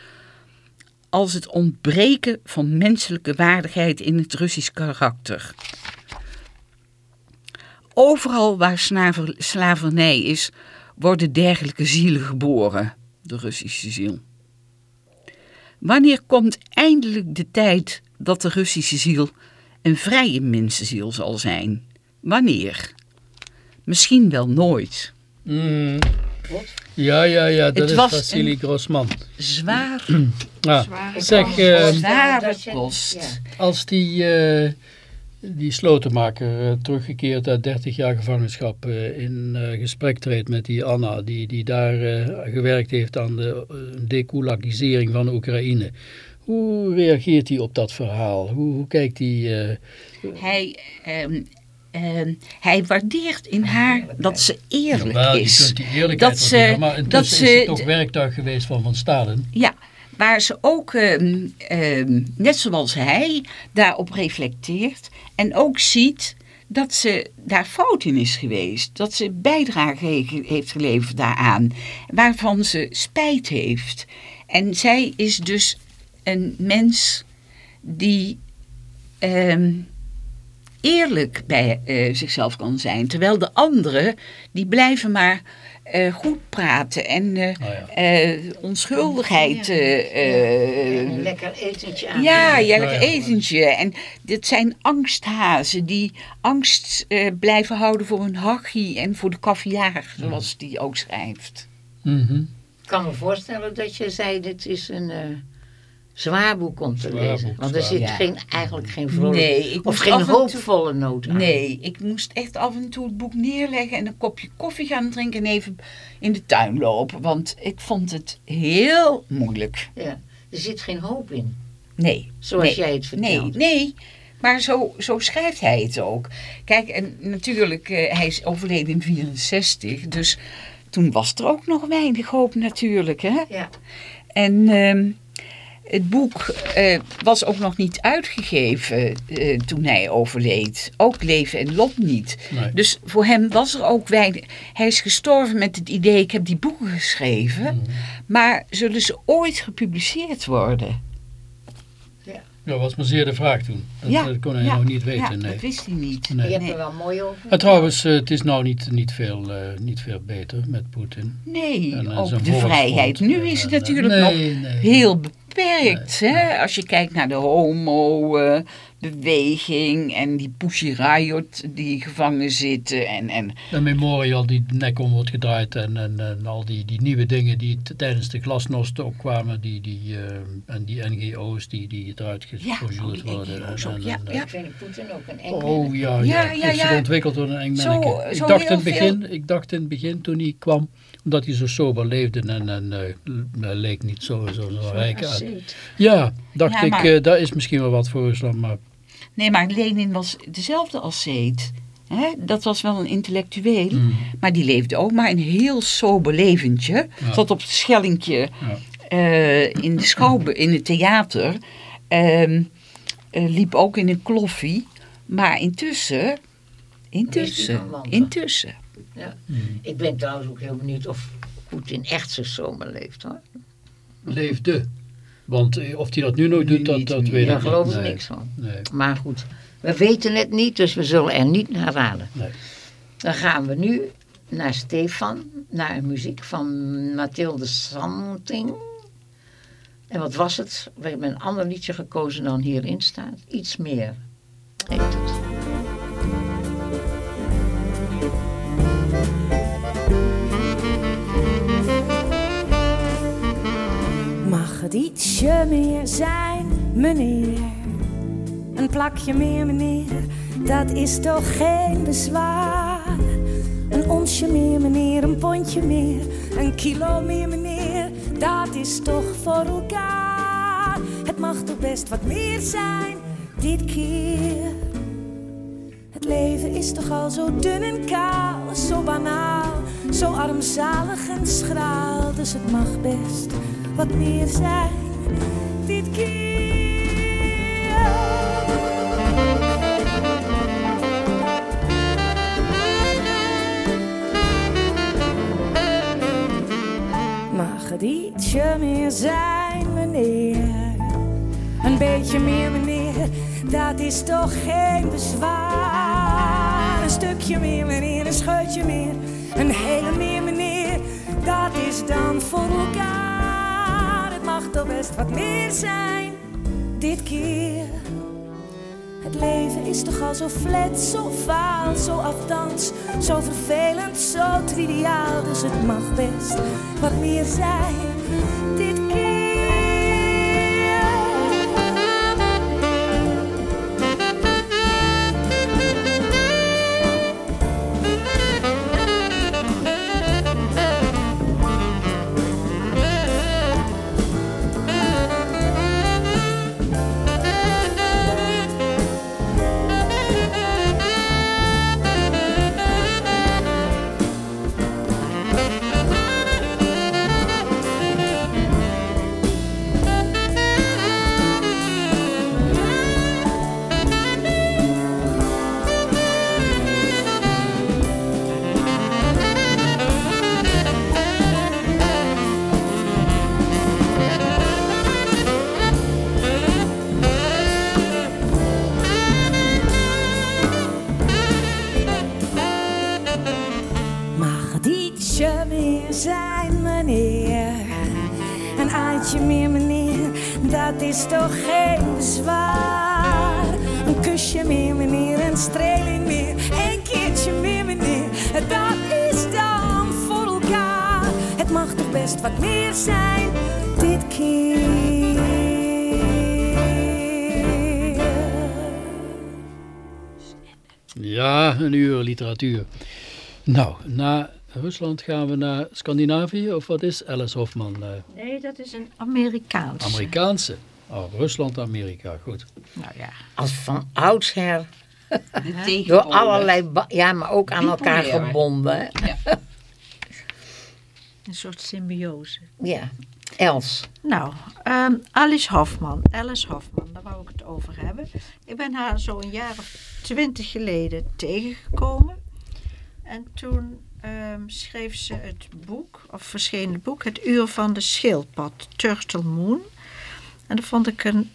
Speaker 3: als het ontbreken van menselijke waardigheid in het Russisch karakter. Overal waar slaver, slavernij is, worden dergelijke zielen geboren, de Russische ziel. Wanneer komt eindelijk de tijd dat de Russische ziel een vrije mensenziel zal zijn? Wanneer? Misschien wel nooit.
Speaker 1: Mm. Ja, ja, ja, dat
Speaker 3: Het
Speaker 1: is
Speaker 3: was
Speaker 1: Vassili
Speaker 3: een-
Speaker 1: Grossman.
Speaker 3: Zwaar,
Speaker 1: Ah,
Speaker 4: Zware
Speaker 1: zeg,
Speaker 4: kost.
Speaker 1: eh,
Speaker 3: zware
Speaker 2: dat je-
Speaker 3: kost.
Speaker 2: ja.
Speaker 1: als die, eh, die slotenmaker eh, teruggekeerd uit 30 jaar gevangenschap eh, in eh, gesprek treedt met die Anna, die, die daar gewerkt heeft aan de dekulakisering van Oekraïne. Hoe reageert hij op dat verhaal? Hoe, hoe kijkt hij...
Speaker 3: Hij, ehm, ehm, hij waardeert in haar dat ze eerlijk
Speaker 1: Jawel, je
Speaker 3: is.
Speaker 1: kunt die eerlijkheid
Speaker 3: Dat
Speaker 1: wel
Speaker 3: ze- dat
Speaker 1: intussen
Speaker 3: ze
Speaker 1: is het toch werktuig geweest van Van Stalin.
Speaker 3: Ja, waar ze ook, ehm, ehm, net zoals hij, daarop reflecteert. En ook ziet dat ze daar fout in is geweest. Dat ze bijdrage he- heeft geleverd daaraan. Waarvan ze spijt heeft. En zij is dus een mens die ehm, eerlijk bij eh, zichzelf kan zijn. Terwijl de anderen, die blijven maar eh, goed praten en eh,
Speaker 1: ja.
Speaker 3: eh, onschuldigheid. eh,
Speaker 2: En
Speaker 3: eh,
Speaker 2: een lekker etentje aan.
Speaker 3: ja, ja,
Speaker 1: Nou
Speaker 3: lekker
Speaker 1: ja.
Speaker 3: etentje. En dit zijn angsthazen die angst eh, blijven houden voor hun hachie en voor de kaviaar, zoals die ook schrijft.
Speaker 1: Mhm.
Speaker 2: Ik kan me voorstellen dat je zei, dit is een zwaar boek om te
Speaker 1: Zwaar
Speaker 2: lezen.
Speaker 1: boek,
Speaker 2: Want er zit geen, eigenlijk geen vrolijk
Speaker 3: Nee, ik
Speaker 2: of geen hoopvolle noot aan.
Speaker 3: Nee, ik moest echt af en toe het boek neerleggen en een kopje koffie gaan drinken en even in de tuin lopen. Want ik vond het heel moeilijk.
Speaker 2: Ja. Er zit geen hoop in,
Speaker 3: Nee.
Speaker 2: zoals
Speaker 3: nee,
Speaker 2: jij het
Speaker 3: Nee,
Speaker 2: vertelt.
Speaker 3: nee. Maar zo, zo schrijft hij het ook. Kijk, en natuurlijk, eh, hij is overleden in 64. Dus toen was er ook nog weinig hoop natuurlijk. Hè?
Speaker 2: Ja.
Speaker 3: En ehm, het boek eh, was ook nog niet uitgegeven eh, toen hij overleed. Ook Leven en Lot niet.
Speaker 1: Nee.
Speaker 3: Dus voor hem was er ook weinig... Hij is gestorven met het idee, ik heb die boeken geschreven.
Speaker 1: Mhm.
Speaker 3: Maar zullen ze ooit gepubliceerd worden?
Speaker 1: Ja, was maar zeer de vraag toen. Dat,
Speaker 3: Ja,
Speaker 1: dat kon hij
Speaker 3: ja,
Speaker 1: nog niet
Speaker 3: ja,
Speaker 1: weten. nee.
Speaker 3: dat wist hij niet.
Speaker 1: Nee.
Speaker 2: Je hebt
Speaker 3: Nee.
Speaker 2: er wel mooi over.
Speaker 1: Maar trouwens, eh, het is nou niet, niet, veel, eh, niet veel beter met Poetin.
Speaker 3: Nee,
Speaker 1: En, eh,
Speaker 3: ook de vrijheid. Nu
Speaker 1: En,
Speaker 3: is het
Speaker 1: eh,
Speaker 3: natuurlijk
Speaker 1: nee,
Speaker 3: nog
Speaker 1: nee.
Speaker 3: heel beperkt. Hè? Als je kijkt naar de homo-beweging en die Pussy Riot die gevangen zitten. En, en,
Speaker 1: De memorial die de nek om wordt gedraaid en, en, en al die, die nieuwe dingen die tijdens de glasnost opkwamen. Die, die, eh, en die NGO's die, die eruit
Speaker 3: Ja, al die
Speaker 1: worden. En,
Speaker 3: ook,
Speaker 1: en,
Speaker 3: ja,
Speaker 1: en,
Speaker 3: ja.
Speaker 2: Ik vind Poetin ook een eng
Speaker 1: Oh ja, ja,
Speaker 3: Ja,
Speaker 1: heeft
Speaker 3: ja,
Speaker 1: zich
Speaker 3: ja.
Speaker 1: ontwikkeld tot een eng
Speaker 3: Zo-
Speaker 1: manneke. Ik
Speaker 3: zo
Speaker 1: dacht in het begin, ik dacht in het begin toen hij kwam, omdat hij zo sober leefde en, en eh, leek niet zo, zo, zo rijk uit. Ja, dacht
Speaker 3: Ja,
Speaker 1: ik,
Speaker 3: maar-
Speaker 1: eh, daar is misschien wel wat voor Rusland, maar
Speaker 3: Nee, maar Lenin was dezelfde als Seet. Hè? Dat was wel een intellectueel,
Speaker 1: mm,
Speaker 3: maar die leefde ook maar een heel sober leventje.
Speaker 1: Ja.
Speaker 3: Zat op het Schellingje
Speaker 1: ja.
Speaker 3: eh, in, de schouwbe in het theater. Ehm, eh, liep ook in een kloffie. Maar intussen, intussen,
Speaker 2: kan
Speaker 3: intussen.
Speaker 1: mm.
Speaker 2: Ik ben trouwens ook heel benieuwd of Poetin echt zijn zomer leeft hoor.
Speaker 1: leefde. Want eh, of hij dat nu nog doet, dat, dat weet
Speaker 2: Daar
Speaker 1: ik
Speaker 2: geloof
Speaker 1: niet.
Speaker 2: ik
Speaker 1: Nee,
Speaker 2: niks van.
Speaker 1: nee,
Speaker 2: Maar goed, we weten het niet, dus we zullen er niet naar raden.
Speaker 1: nee.
Speaker 2: Dan gaan we nu naar Stefan, naar een muziek van Mathilde Santing. En wat was het? We hebben een ander liedje gekozen dan hierin staat. Iets meer heet het.
Speaker 7: Mag het ietsje meer zijn, meneer? Een plakje meer, meneer, dat is toch geen bezwaar? Een onsje meer, meneer, een pondje meer, een kilo meer, meneer, dat is toch voor elkaar? Het mag toch best wat meer zijn, dit keer. Het leven is toch al zo dun en kaal, zo banaal, zo armzalig en schraal. Dus het mag best wat meer zijn, dit keer. Mag het ietsje meer zijn, meneer? Een beetje meer, meneer, dat is toch geen bezwaar. Een stukje meer, meneer, een scheutje meer, een hele meer, meneer, dat is dan voor elkaar. Mag toch best wat meer zijn, dit keer. Het leven is toch al zo flat, zo faal, zo afdans, zo vervelend, zo triviaal. Dus het mag best wat meer zijn, best wat meer zijn, dit keer.
Speaker 1: Ja, een uur literatuur. Nou, na Rusland gaan we naar Scandinavië, of wat is Alice Hofman? eh,
Speaker 4: Nee, dat is een Amerikaans.
Speaker 1: Amerikaanse. Oh, Rusland, Amerika, goed.
Speaker 4: Nou ja.
Speaker 2: Als van oudsher
Speaker 3: De
Speaker 2: door allerlei, ja, maar ook aan elkaar gebonden. hè?
Speaker 4: Een soort symbiose.
Speaker 2: Ja, Els.
Speaker 4: Nou, ehm, Alice Hofman. Alice Hofman, daar wou ik het over hebben. Ik ben haar zo een jaar of twintig geleden tegengekomen. En toen ehm, schreef ze het boek, of verscheen het boek, Het Uur van de Schildpad, Turtle Moon. En dat vond ik een,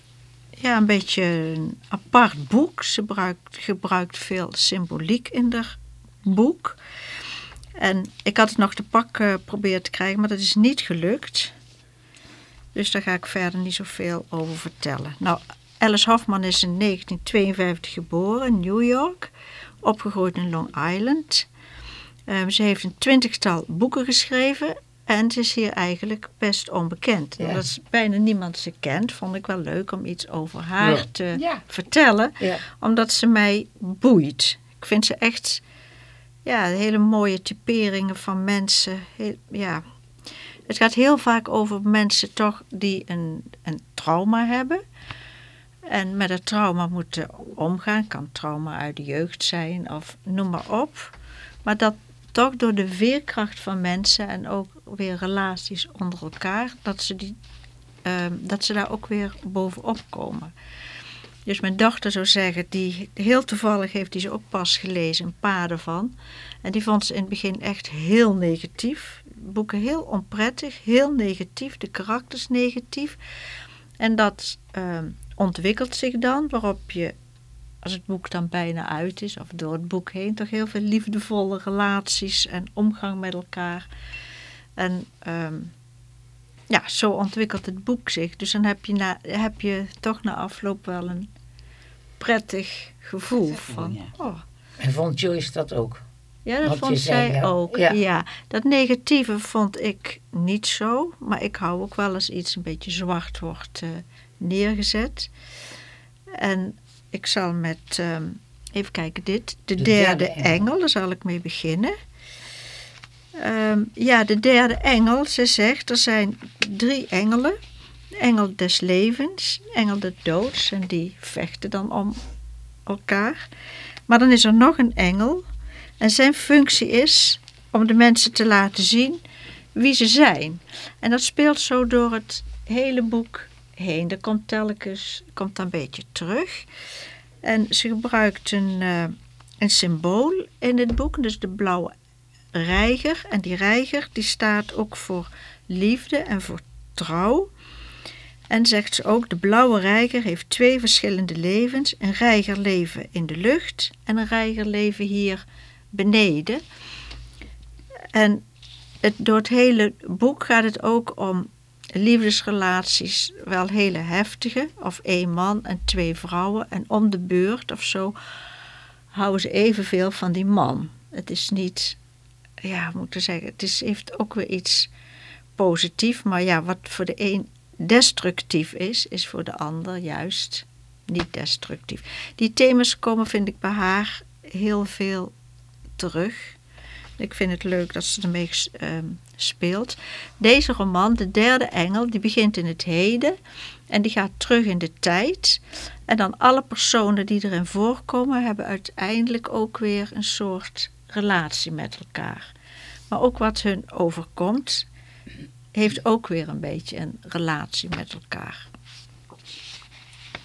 Speaker 4: ja, een beetje een apart boek. Ze gebruikt, gebruikt veel symboliek in haar boek. En ik had het nog te pakken proberen te krijgen, maar dat is niet gelukt. Dus daar ga ik verder niet zoveel over vertellen. Nou, Alice Hoffman is in 1952 geboren in New York, opgegroeid in Long Island. Ehm, ze heeft een twintigtal boeken geschreven en ze is hier eigenlijk best onbekend.
Speaker 2: Ja.
Speaker 4: Dat is bijna niemand ze kent, vond ik wel leuk om iets over haar
Speaker 2: Ja.
Speaker 4: te
Speaker 3: Ja.
Speaker 4: vertellen,
Speaker 2: Ja.
Speaker 4: omdat ze mij boeit. Ik vind ze echt ja, hele mooie typeringen van mensen. Heel, ja. Het gaat heel vaak over mensen toch die een, een trauma hebben. En met het trauma moeten omgaan. Kan trauma uit de jeugd zijn of noem maar op. Maar dat toch door de veerkracht van mensen en ook weer relaties onder elkaar, dat ze, die, ehm, dat ze daar ook weer bovenop komen. Dus mijn dochter zou zeggen, die heel toevallig heeft die ze ook pas gelezen, een paar ervan. En die vond ze in het begin echt heel negatief. Boeken heel onprettig, heel negatief, de karakters negatief. En dat ehm, ontwikkelt zich dan, waarop je, als het boek dan bijna uit is, of door het boek heen, toch heel veel liefdevolle relaties en omgang met elkaar. En ehm, ja, zo ontwikkelt het boek zich. Dus dan heb je, na, heb je toch na afloop wel een prettig gevoel van,
Speaker 3: ja.
Speaker 4: oh,
Speaker 2: En vond Joyce dat ook? Ja,
Speaker 4: dat vond
Speaker 2: zei,
Speaker 4: zij
Speaker 2: ja.
Speaker 4: ook.
Speaker 2: Ja.
Speaker 4: Ja. dat negatieve vond ik niet zo. Maar ik hou ook wel eens iets een beetje zwart wordt eh, neergezet. En ik zal met, ehm, even kijken, dit. De,
Speaker 2: De
Speaker 4: derde,
Speaker 2: derde engel.
Speaker 4: engel, daar zal ik mee beginnen. Ehm, ja, de derde engel, ze zegt, er zijn drie engelen. Engel des levens, engel des doods. En die vechten dan om elkaar. Maar dan is er nog een engel. En zijn functie is om de mensen te laten zien wie ze zijn. En dat speelt zo door het hele boek heen. Dat komt telkens komt een beetje terug. En ze gebruikt een, eh, een symbool in het boek, dus de blauwe reiger. En die reiger die staat ook voor liefde en voor trouw. En zegt ze ook, de blauwe reiger heeft twee verschillende levens. Een reigerleven in de lucht en een reigerleven hier beneden. En het, door het hele boek gaat het ook om liefdesrelaties, wel hele heftige, of één man en twee vrouwen. En om de beurt of zo houden ze evenveel van die man. Het is niet, ja, moet zeggen, het is, heeft ook weer iets positief. Maar ja, wat voor de een destructief is, is voor de ander juist niet destructief. Die thema's komen, vind ik, bij haar heel veel terug. Ik vind het leuk dat ze ermee ehm, speelt. Deze roman, De Derde Engel, die begint in het heden en die gaat terug in de tijd. En dan alle personen die erin voorkomen, hebben uiteindelijk ook weer een soort relatie met elkaar. Maar ook wat hun overkomt, heeft ook weer een beetje een relatie met elkaar.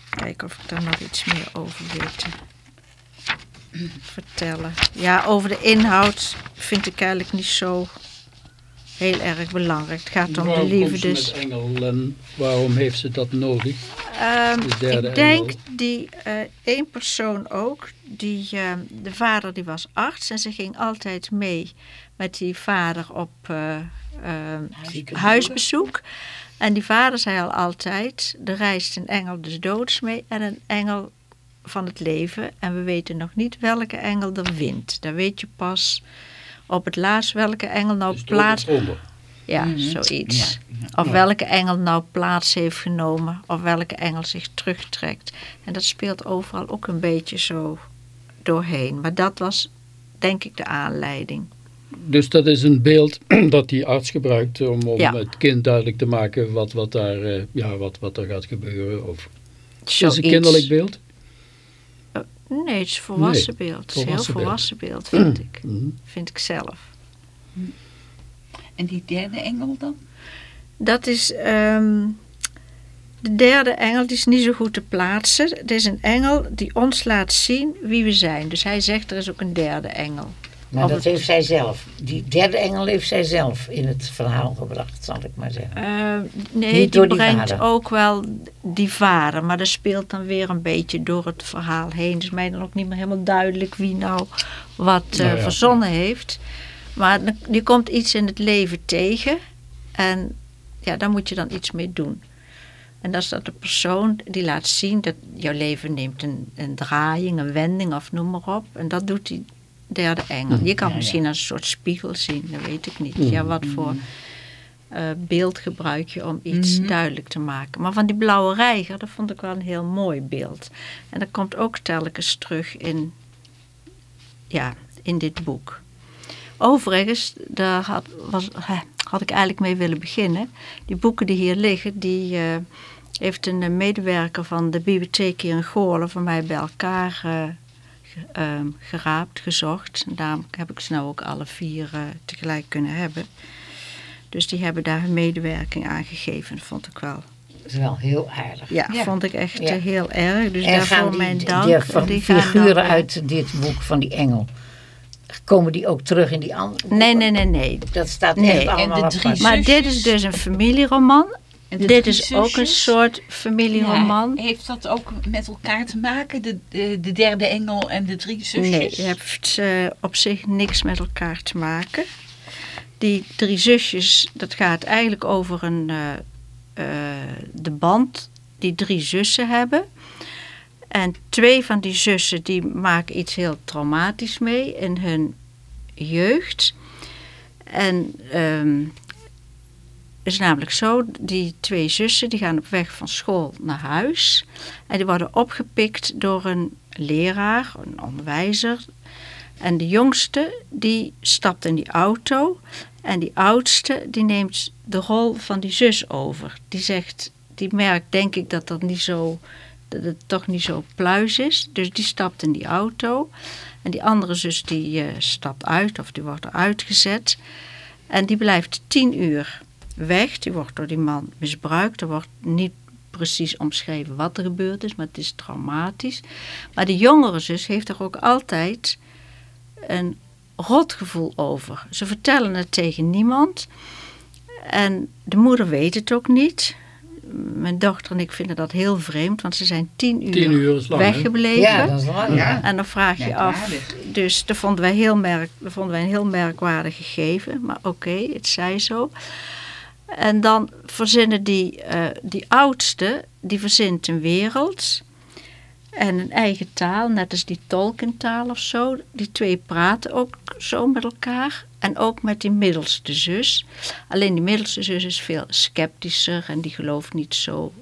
Speaker 4: Kijken of ik daar nog iets meer over weet te vertellen. Ja, over de inhoud vind ik eigenlijk niet zo heel erg belangrijk. Het gaat om de
Speaker 1: Waarom met engel en waarom heeft ze dat nodig?
Speaker 4: Ehm,
Speaker 1: de derde
Speaker 4: ik denk
Speaker 1: engel?
Speaker 4: die eh, één persoon ook, die, eh, de vader die was arts en ze ging altijd mee met die vader op eh, eh, huisbezoek. En die vader zei al altijd, er reist een engel des doods mee en een engel van het leven. En we weten nog niet welke engel er wint. Dat weet je pas op het laatst welke engel nou
Speaker 1: Dus
Speaker 4: plaats... Ja,
Speaker 3: Mhm.
Speaker 4: zoiets.
Speaker 3: Ja,
Speaker 4: Of welke engel nou plaats heeft genomen. Of welke engel zich terugtrekt. En dat speelt overal ook een beetje zo doorheen. Maar dat was denk ik de aanleiding.
Speaker 1: Dus dat is een beeld dat die arts gebruikt om, om
Speaker 4: Ja.
Speaker 1: het kind duidelijk te maken wat, wat, daar, eh, ja, wat, wat er gaat gebeuren. Of, het is
Speaker 4: Zoiets.
Speaker 1: een kinderlijk beeld?
Speaker 4: Nee, het is een volwassen
Speaker 1: Nee,
Speaker 4: beeld. Het is een heel
Speaker 1: volwassen beeld.
Speaker 4: volwassen beeld, vind ik.
Speaker 1: Mhm.
Speaker 4: Vind ik zelf.
Speaker 3: En die derde engel dan?
Speaker 4: Dat is ehm, de derde engel, die is niet zo goed te plaatsen. Het is een engel die ons laat zien wie we zijn. Dus hij zegt er is ook een derde engel.
Speaker 2: Maar
Speaker 4: Of
Speaker 2: dat
Speaker 4: het-
Speaker 2: heeft zij zelf. Die derde engel heeft zij zelf in het verhaal gebracht, zal ik maar zeggen.
Speaker 4: Eh, nee,
Speaker 2: Niet
Speaker 4: die
Speaker 2: door die
Speaker 4: brengt
Speaker 2: vader.
Speaker 4: ook wel die vader, maar dat speelt dan weer een beetje door het verhaal heen. Het is mij dan ook niet meer helemaal duidelijk wie nou wat eh,
Speaker 1: Nou ja.
Speaker 4: verzonnen heeft. Maar je komt iets in het leven tegen en ja, daar moet je dan iets mee doen. En dat is dat de persoon die laat zien dat jouw leven neemt een, een draaiing, een wending of noem maar op. En dat doet die derde engel. Je kan misschien als een soort spiegel zien, dat weet ik niet. Ja, wat voor eh, beeld gebruik je om iets
Speaker 3: Mhm.
Speaker 4: duidelijk te maken. Maar van die blauwe reiger, dat vond ik wel een heel mooi beeld. En dat komt ook telkens terug in, ja, in dit boek. Overigens, daar had, was, hè, had ik eigenlijk mee willen beginnen. Die boeken die hier liggen, die eh, heeft een medewerker van de bibliotheek hier in Goorlen voor mij bij elkaar ehm, geraapt, gezocht. En daarom heb ik ze nou ook alle vier eh, tegelijk kunnen hebben. Dus die hebben daar hun medewerking aan gegeven. Dat vond ik wel.
Speaker 2: Dat is wel heel aardig.
Speaker 4: Ja,
Speaker 3: Ja.
Speaker 4: vond ik echt
Speaker 2: Ja.
Speaker 4: eh, heel erg. Dus
Speaker 2: en
Speaker 4: daarvoor
Speaker 2: gaan die,
Speaker 4: mijn dank.
Speaker 2: die figuren
Speaker 4: dan,
Speaker 2: uit dit boek van die engel, komen die ook terug in die andere
Speaker 4: Nee, nee, nee, nee.
Speaker 2: Dat staat
Speaker 4: Nee,
Speaker 2: echt
Speaker 4: en
Speaker 2: allemaal
Speaker 3: de drie
Speaker 4: Maar dit is dus een familieroman. Dit is ook een soort familieroman.
Speaker 3: Ja, heeft dat ook met elkaar te maken, de, de, de derde engel en de drie zusjes?
Speaker 4: Nee, het heeft eh, op zich niks met elkaar te maken. Die drie zusjes, dat gaat eigenlijk over een, eh, eh, de band die drie zussen hebben. En twee van die zussen die maken iets heel traumatisch mee in hun jeugd. En ehm, is namelijk zo, die twee zussen die gaan op weg van school naar huis. En die worden opgepikt door een leraar, een onderwijzer. En de jongste die stapt in die auto. En die oudste die neemt de rol van die zus over. Die zegt, die merkt denk ik dat dat niet zo, dat het toch niet zo pluis is. Dus die stapt in die auto. En die andere zus die eh, stapt uit of die wordt eruit gezet. En die blijft tien uur weg. Die wordt door die man misbruikt. Er wordt niet precies omschreven wat er gebeurd is, maar het is traumatisch. Maar de jongere zus heeft er ook altijd een rotgevoel over. Ze vertellen het tegen niemand. En de moeder weet het ook niet. Mijn dochter en ik vinden dat heel vreemd, want ze zijn tien uur,
Speaker 1: Tien uur is lang,
Speaker 4: weggebleven.
Speaker 2: Ja, dat is lang. Ja.
Speaker 4: En dan vraag je af. Dus dat vonden wij, heel merk, dat vonden wij een heel merkwaardig gegeven. Maar oké, het zij zo. En dan verzinnen die, eh, die oudste, die verzint een wereld. En een eigen taal, net als die tolkentaal of zo. Die twee praten ook zo met elkaar. En ook met die middelste zus. Alleen die middelste zus is veel sceptischer en die gelooft niet zo.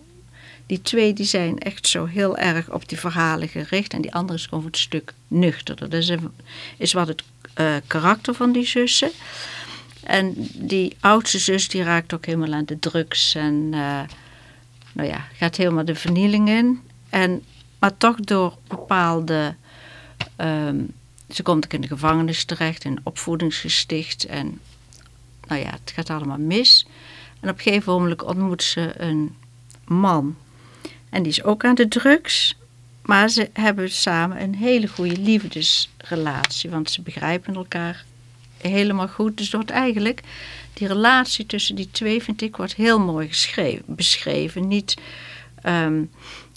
Speaker 4: Die twee die zijn echt zo heel erg op die verhalen gericht. En die andere is gewoon een stuk nuchterder. Dat is, is wat het eh, karakter van die zussen. En die oudste zus die raakt ook helemaal aan de drugs. En eh, nou ja, gaat helemaal de vernieling in. En, maar toch door bepaalde... ehm, ze komt ook in de gevangenis terecht, in een opvoedingsgesticht. En nou ja, het gaat allemaal mis. En op een gegeven moment ontmoet ze een man. En die is ook aan de drugs. Maar ze hebben samen een hele goede liefdesrelatie. Want ze begrijpen elkaar helemaal goed. Dus wordt eigenlijk, die relatie tussen die twee vind ik wordt heel mooi beschreven. Niet ehm,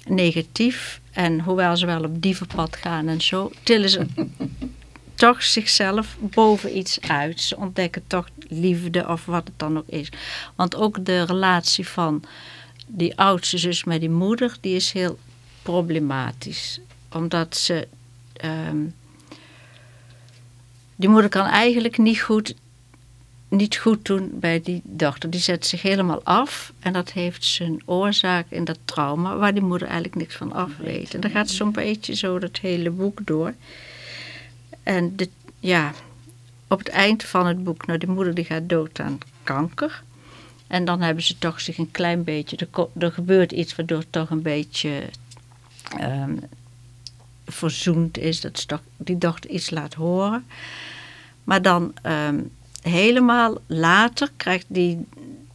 Speaker 4: negatief. En hoewel ze wel op dievenpad gaan en zo, tillen ze toch zichzelf boven iets uit. Ze ontdekken toch liefde of wat het dan ook is. Want ook de relatie van die oudste zus met die moeder, die is heel problematisch. Omdat ze... ehm, die moeder kan eigenlijk niet goed, niet goed doen bij die dochter. Die zet zich helemaal af. En dat heeft zijn oorzaak in dat trauma, waar die moeder eigenlijk niks van af weet. En dan gaat zo'n beetje zo dat hele boek door. En de, ja, op het eind van het boek, nou die moeder die gaat dood aan kanker. En dan hebben ze toch zich een klein beetje, er, er gebeurt iets waardoor toch een beetje ehm, verzoend is. Dat toch die dochter iets laat horen. Maar dan ehm, helemaal later krijgt die,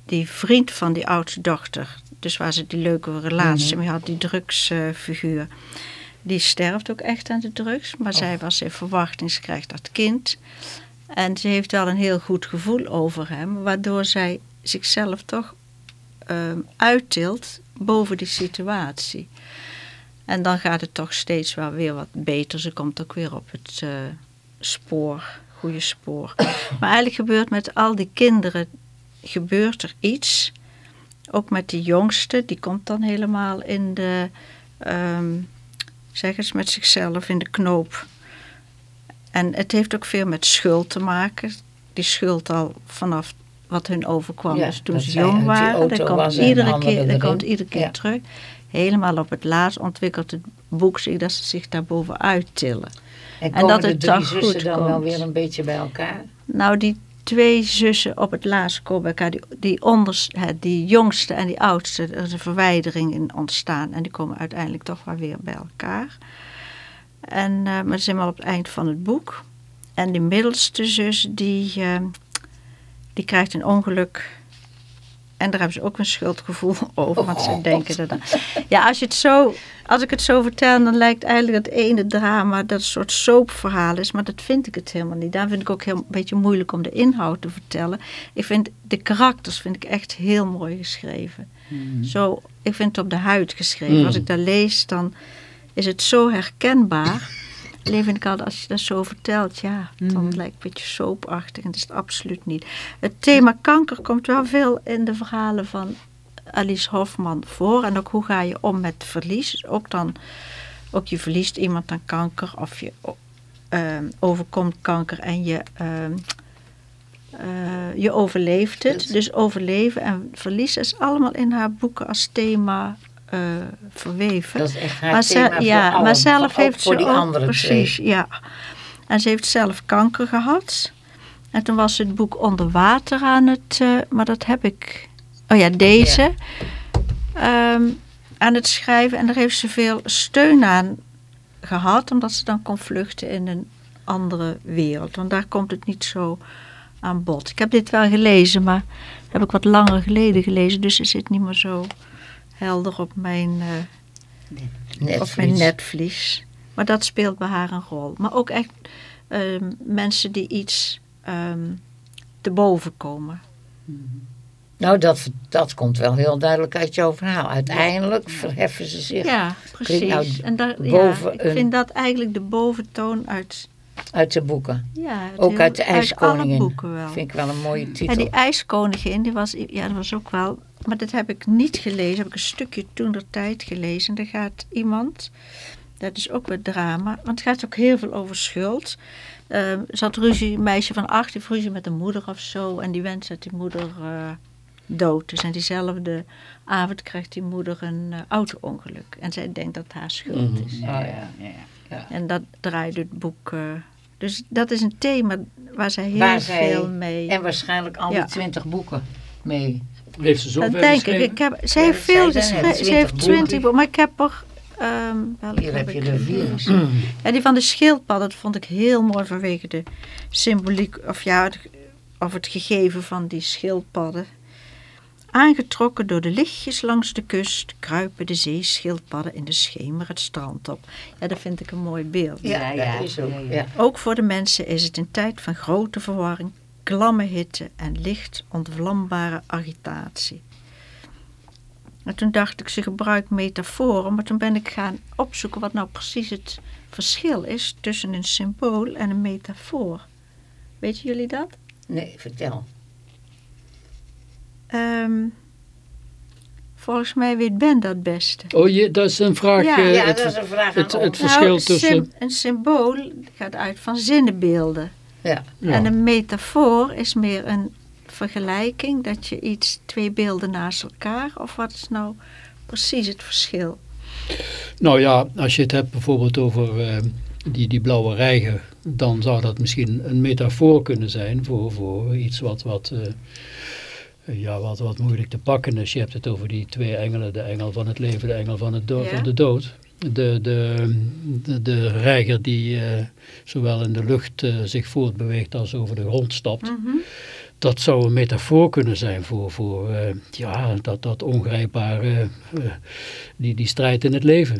Speaker 4: die vriend van die oudste dochter, dus waar ze die leuke relatie mee had, die drugsfiguur, die sterft ook echt aan de drugs. Maar zij was in verwachting, ze krijgt dat kind. En ze heeft wel een heel goed gevoel over hem, waardoor zij zichzelf toch ehm, uittilt boven die situatie. En dan gaat het toch steeds wel weer wat beter. Ze komt ook weer op het eh, spoor, goede spoor. Maar eigenlijk gebeurt met al die kinderen, gebeurt er iets. Ook met die jongste, die komt dan helemaal in de, ehm, zeg eens met zichzelf, in de knoop. En het heeft ook veel met schuld te maken. Die schuld al vanaf wat hun overkwam
Speaker 2: Ja,
Speaker 4: dus toen ze jong waren. Dat komt iedere keer, dat komt iedere keer
Speaker 2: Ja.
Speaker 4: terug. Helemaal op het laatst ontwikkelt het boek zich dat ze zich daar bovenuit tillen.
Speaker 2: En,
Speaker 4: En dat
Speaker 2: de
Speaker 4: het
Speaker 2: drie zussen
Speaker 4: goed
Speaker 2: dan wel weer een beetje bij elkaar?
Speaker 4: Nou, die twee zussen op het laatst komen bij elkaar. Die, die, jongste en die oudste, er is een verwijdering in ontstaan. En die komen uiteindelijk toch wel weer bij elkaar. En, eh, maar dat is helemaal op het eind van het boek. En die middelste zus, die, eh, die krijgt een ongeluk. En daar hebben ze ook een schuldgevoel over. Want ze denken dat... Ja, als, je het zo, als ik het zo vertel, dan lijkt eigenlijk het ene drama dat een soort soapverhaal is. Maar dat vind ik het helemaal niet. Daar vind ik ook heel, een beetje moeilijk om de inhoud te vertellen. Ik vind de karakters vind ik echt heel mooi geschreven. Zo, ik vind het op de huid geschreven.
Speaker 1: Mm.
Speaker 4: Als ik dat lees, dan is het zo herkenbaar. Ik altijd, als je dat zo vertelt, ja, dan lijkt het een beetje soapachtig. En dat is het absoluut niet. Het thema kanker komt wel veel in de verhalen van Alice Hofman voor. En ook hoe ga je om met verlies. Ook dan, ook je verliest iemand aan kanker. Of je, ehm, overkomt kanker en je, ehm, eh, je overleeft. Het. Dus overleven en verlies is allemaal in haar boeken als thema eh, verweven.
Speaker 2: Dat is echt haar
Speaker 4: maar,
Speaker 2: thema
Speaker 4: ze- ja,
Speaker 2: allen,
Speaker 4: maar zelf
Speaker 2: voor-
Speaker 4: heeft
Speaker 2: voor
Speaker 4: ze
Speaker 2: die
Speaker 4: ook,
Speaker 2: andere
Speaker 4: precies,
Speaker 2: twee.
Speaker 4: ja. En ze heeft zelf kanker gehad. En toen was ze het boek Onder Water aan het, eh, maar dat heb ik, oh ja, deze, ehm, aan het schrijven. En daar heeft ze veel steun aan gehad, omdat ze dan kon vluchten in een andere wereld. Want daar komt het niet zo aan bod. Ik heb dit wel gelezen, maar heb ik wat langer geleden gelezen, dus het zit niet meer zo helder op mijn, eh, op
Speaker 2: Netvlies.
Speaker 4: mijn netvlies. Maar dat speelt bij haar een rol. Maar ook echt ehm, mensen die iets ehm, te boven komen.
Speaker 2: Nou, dat, dat komt wel heel duidelijk uit jouw verhaal. Uiteindelijk verheffen ze zich
Speaker 4: Ja, precies.
Speaker 2: nou
Speaker 4: en daar,
Speaker 2: boven
Speaker 4: ja, ik
Speaker 2: een-
Speaker 4: vind dat eigenlijk de boventoon uit,
Speaker 2: uit de boeken.
Speaker 4: ja,
Speaker 2: Ook
Speaker 4: heel-
Speaker 2: uit de
Speaker 4: alle
Speaker 2: IJskoningin.
Speaker 4: boeken wel.
Speaker 2: Vind ik wel een mooie
Speaker 4: En
Speaker 2: titel.
Speaker 4: die ijskoningin, die was, ja, dat was ook wel... Maar dat heb ik niet gelezen. heb ik een stukje toen der tijd gelezen. Er gaat iemand... Dat is ook weer drama. Want het gaat ook heel veel over schuld. Ze had ruzie, een meisje van acht, die ruzie met een moeder of zo. En die wenst dat die moeder eh, dood is. En diezelfde avond krijgt die moeder een eh, auto-ongeluk. En zij denkt dat het haar schuld
Speaker 1: Mhm.
Speaker 4: is.
Speaker 2: Oh, ja.
Speaker 4: En dat draait het boek... eh, dus dat is een thema waar zij heel
Speaker 2: Waar zij-
Speaker 4: veel mee...
Speaker 2: En waarschijnlijk al
Speaker 4: Ja.
Speaker 2: die twintig boeken mee.
Speaker 1: Heeft ze zoveel
Speaker 4: Dat denk ik. ik heb, ze
Speaker 2: Ja,
Speaker 4: heeft veel geschreven. Ze
Speaker 2: 20
Speaker 4: heeft twintig
Speaker 2: boeken.
Speaker 4: Maar ik heb er... ehm welke
Speaker 2: Hier heb je
Speaker 4: ik
Speaker 2: er vier.
Speaker 4: Ja, die van de schildpad, dat vond ik heel mooi vanwege de symboliek, of ja, het, of het gegeven van die schildpadden. Aangetrokken door de lichtjes langs de kust, kruipen de zeeschildpadden in de schemer het strand op. Ja, dat vind ik een mooi beeld.
Speaker 2: Ja,
Speaker 3: ja.
Speaker 2: dat is ook.
Speaker 3: Ja, ja.
Speaker 2: Ja.
Speaker 4: Ook voor de mensen is het een tijd van grote verwarring, klamme hitte en licht ontvlambare agitatie. En toen dacht ik, ze gebruikt metaforen, maar toen ben ik gaan opzoeken wat nou precies het verschil is tussen een symbool en een metafoor. Weten jullie dat?
Speaker 2: Nee, vertel.
Speaker 4: Ehm, volgens mij weet Ben dat beste.
Speaker 1: Oh, je, dat is een vraag.
Speaker 4: Ja,
Speaker 1: eh,
Speaker 2: ja,
Speaker 1: het,
Speaker 2: dat is een vraag
Speaker 1: het,
Speaker 2: aan
Speaker 1: het
Speaker 2: ons.
Speaker 1: verschil
Speaker 4: Nou,
Speaker 1: tussen...
Speaker 4: een symbool gaat uit van zinnenbeelden.
Speaker 2: Ja.
Speaker 1: ja.
Speaker 4: En een metafoor is meer een vergelijking, dat je iets, twee beelden naast elkaar, of wat is nou precies het verschil?
Speaker 1: Nou ja, als je het hebt bijvoorbeeld over eh, die, die blauwe reiger, dan zou dat misschien een metafoor kunnen zijn voor, voor iets wat, wat, eh, ja, wat, wat moeilijk te pakken is. Je hebt het over die twee engelen, de engel van het leven, de engel van, het do-
Speaker 4: Ja.
Speaker 1: van de dood. De, de, de, de reiger die eh, zowel in de lucht eh, zich voortbeweegt als over de grond stapt. Dat zou een metafoor kunnen zijn voor, voor eh, ja, dat, dat ongrijpbare, die, die strijd in het leven.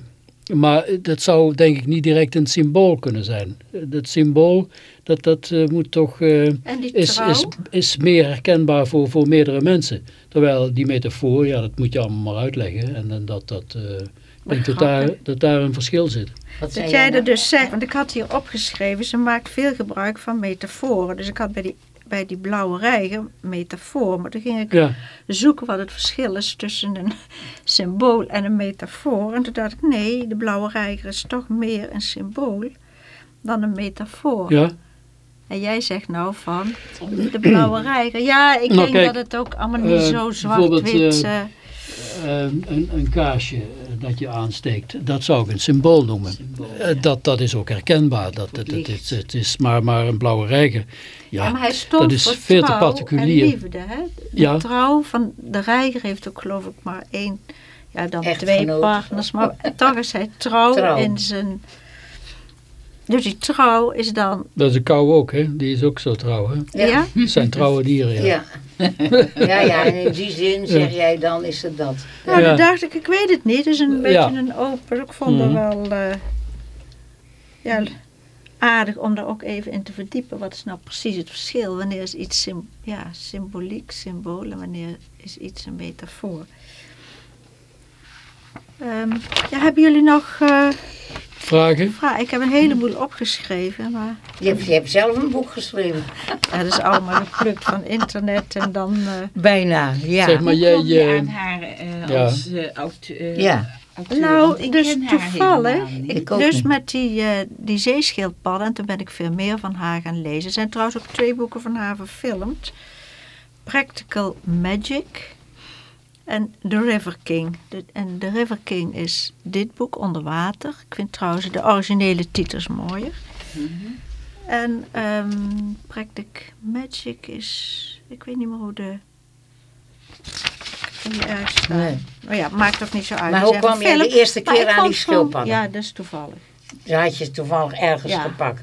Speaker 1: Maar dat zou denk ik niet direct een symbool kunnen zijn. Dat symbool, dat, dat moet toch, is, is, is meer herkenbaar voor, voor meerdere mensen. Terwijl die metafoor, ja, dat moet je allemaal maar uitleggen. En, en dat, dat, denk dat daar, dat daar een verschil zit.
Speaker 2: Wat
Speaker 4: Dat jij
Speaker 2: nou?
Speaker 4: dat dus zegt, want ik had hier opgeschreven, ze maakt veel gebruik van metaforen. Dus ik had bij die, bij die blauwe reiger metafoor, maar toen ging ik
Speaker 1: Ja,
Speaker 4: zoeken wat het verschil is tussen een symbool en een metafoor. En toen dacht ik, nee, de blauwe reiger is toch meer een symbool dan een metafoor.
Speaker 1: ja.
Speaker 4: En jij zegt nou van de blauwe reiger. Ja, ik
Speaker 1: Nou,
Speaker 4: denk
Speaker 1: kijk,
Speaker 4: dat het ook allemaal niet
Speaker 1: eh,
Speaker 4: zo zwart-wit...
Speaker 1: Eh, een, een kaarsje dat je aansteekt, dat zou ik een symbool noemen. Eh, dat, dat is ook herkenbaar. Dat, het, het, het is maar, maar een blauwe reiger. Ja,
Speaker 4: Ja, maar hij stond
Speaker 1: dat is
Speaker 4: voor
Speaker 1: veel te particulier.
Speaker 4: En liefde, hè? De
Speaker 1: Ja.
Speaker 4: trouw van de reiger heeft ook geloof ik maar één, ja dan twee partners, maar toch is hij trouw,
Speaker 2: Trouw.
Speaker 4: in zijn. Dus die trouw is dan,
Speaker 1: Dat is een kou ook, hè? die is ook zo trouw. Hè?
Speaker 4: ja,
Speaker 1: Het zijn trouwe dieren. Ja.
Speaker 2: Ja. ja, en in die zin zeg jij dan is het dat.
Speaker 4: nou
Speaker 1: Ja.
Speaker 4: dan dacht ik, ik weet het niet, het is een beetje een open, ik vond het
Speaker 1: Mhm.
Speaker 4: wel eh, ja, aardig om daar ook even in te verdiepen, wat is nou precies het verschil, wanneer is iets sym ja, symboliek, symbool en wanneer is iets een metafoor. Ehm, ja, hebben jullie nog eh
Speaker 1: Vragen?
Speaker 4: vragen? Ik heb een heleboel opgeschreven, maar
Speaker 2: Je hebt, je hebt zelf een boek geschreven.
Speaker 4: ja, dat is allemaal geplukt van internet en dan... eh,
Speaker 2: Bijna, ja.
Speaker 1: Zeg maar,
Speaker 3: Hoe
Speaker 1: jij,
Speaker 3: je aan haar eh,
Speaker 1: ja.
Speaker 3: als eh, oud... eh,
Speaker 2: Ja.
Speaker 3: auteur?
Speaker 4: Nou,
Speaker 3: ik
Speaker 4: dus toevallig, ik,
Speaker 2: Ik
Speaker 4: dus
Speaker 2: niet.
Speaker 4: met die, eh, die zeeschildpadden, en toen ben ik veel meer van haar gaan lezen. Er zijn trouwens ook twee boeken van haar verfilmd. Practical Magic en The River King. De- en The River King is dit boek, Onder Water. Ik vind trouwens de originele titels mooier.
Speaker 3: Mhm.
Speaker 4: En ehm Practic Magic is, ik weet niet meer hoe de...
Speaker 2: Nee.
Speaker 4: Nou ja, maakt ook niet zo uit.
Speaker 2: Maar hoe kwam jij de eerste
Speaker 4: Maar
Speaker 2: keer aan die schildpadden?
Speaker 4: Ja, dat is toevallig.
Speaker 2: Dat had je toevallig ergens
Speaker 4: Ja.
Speaker 2: gepakt.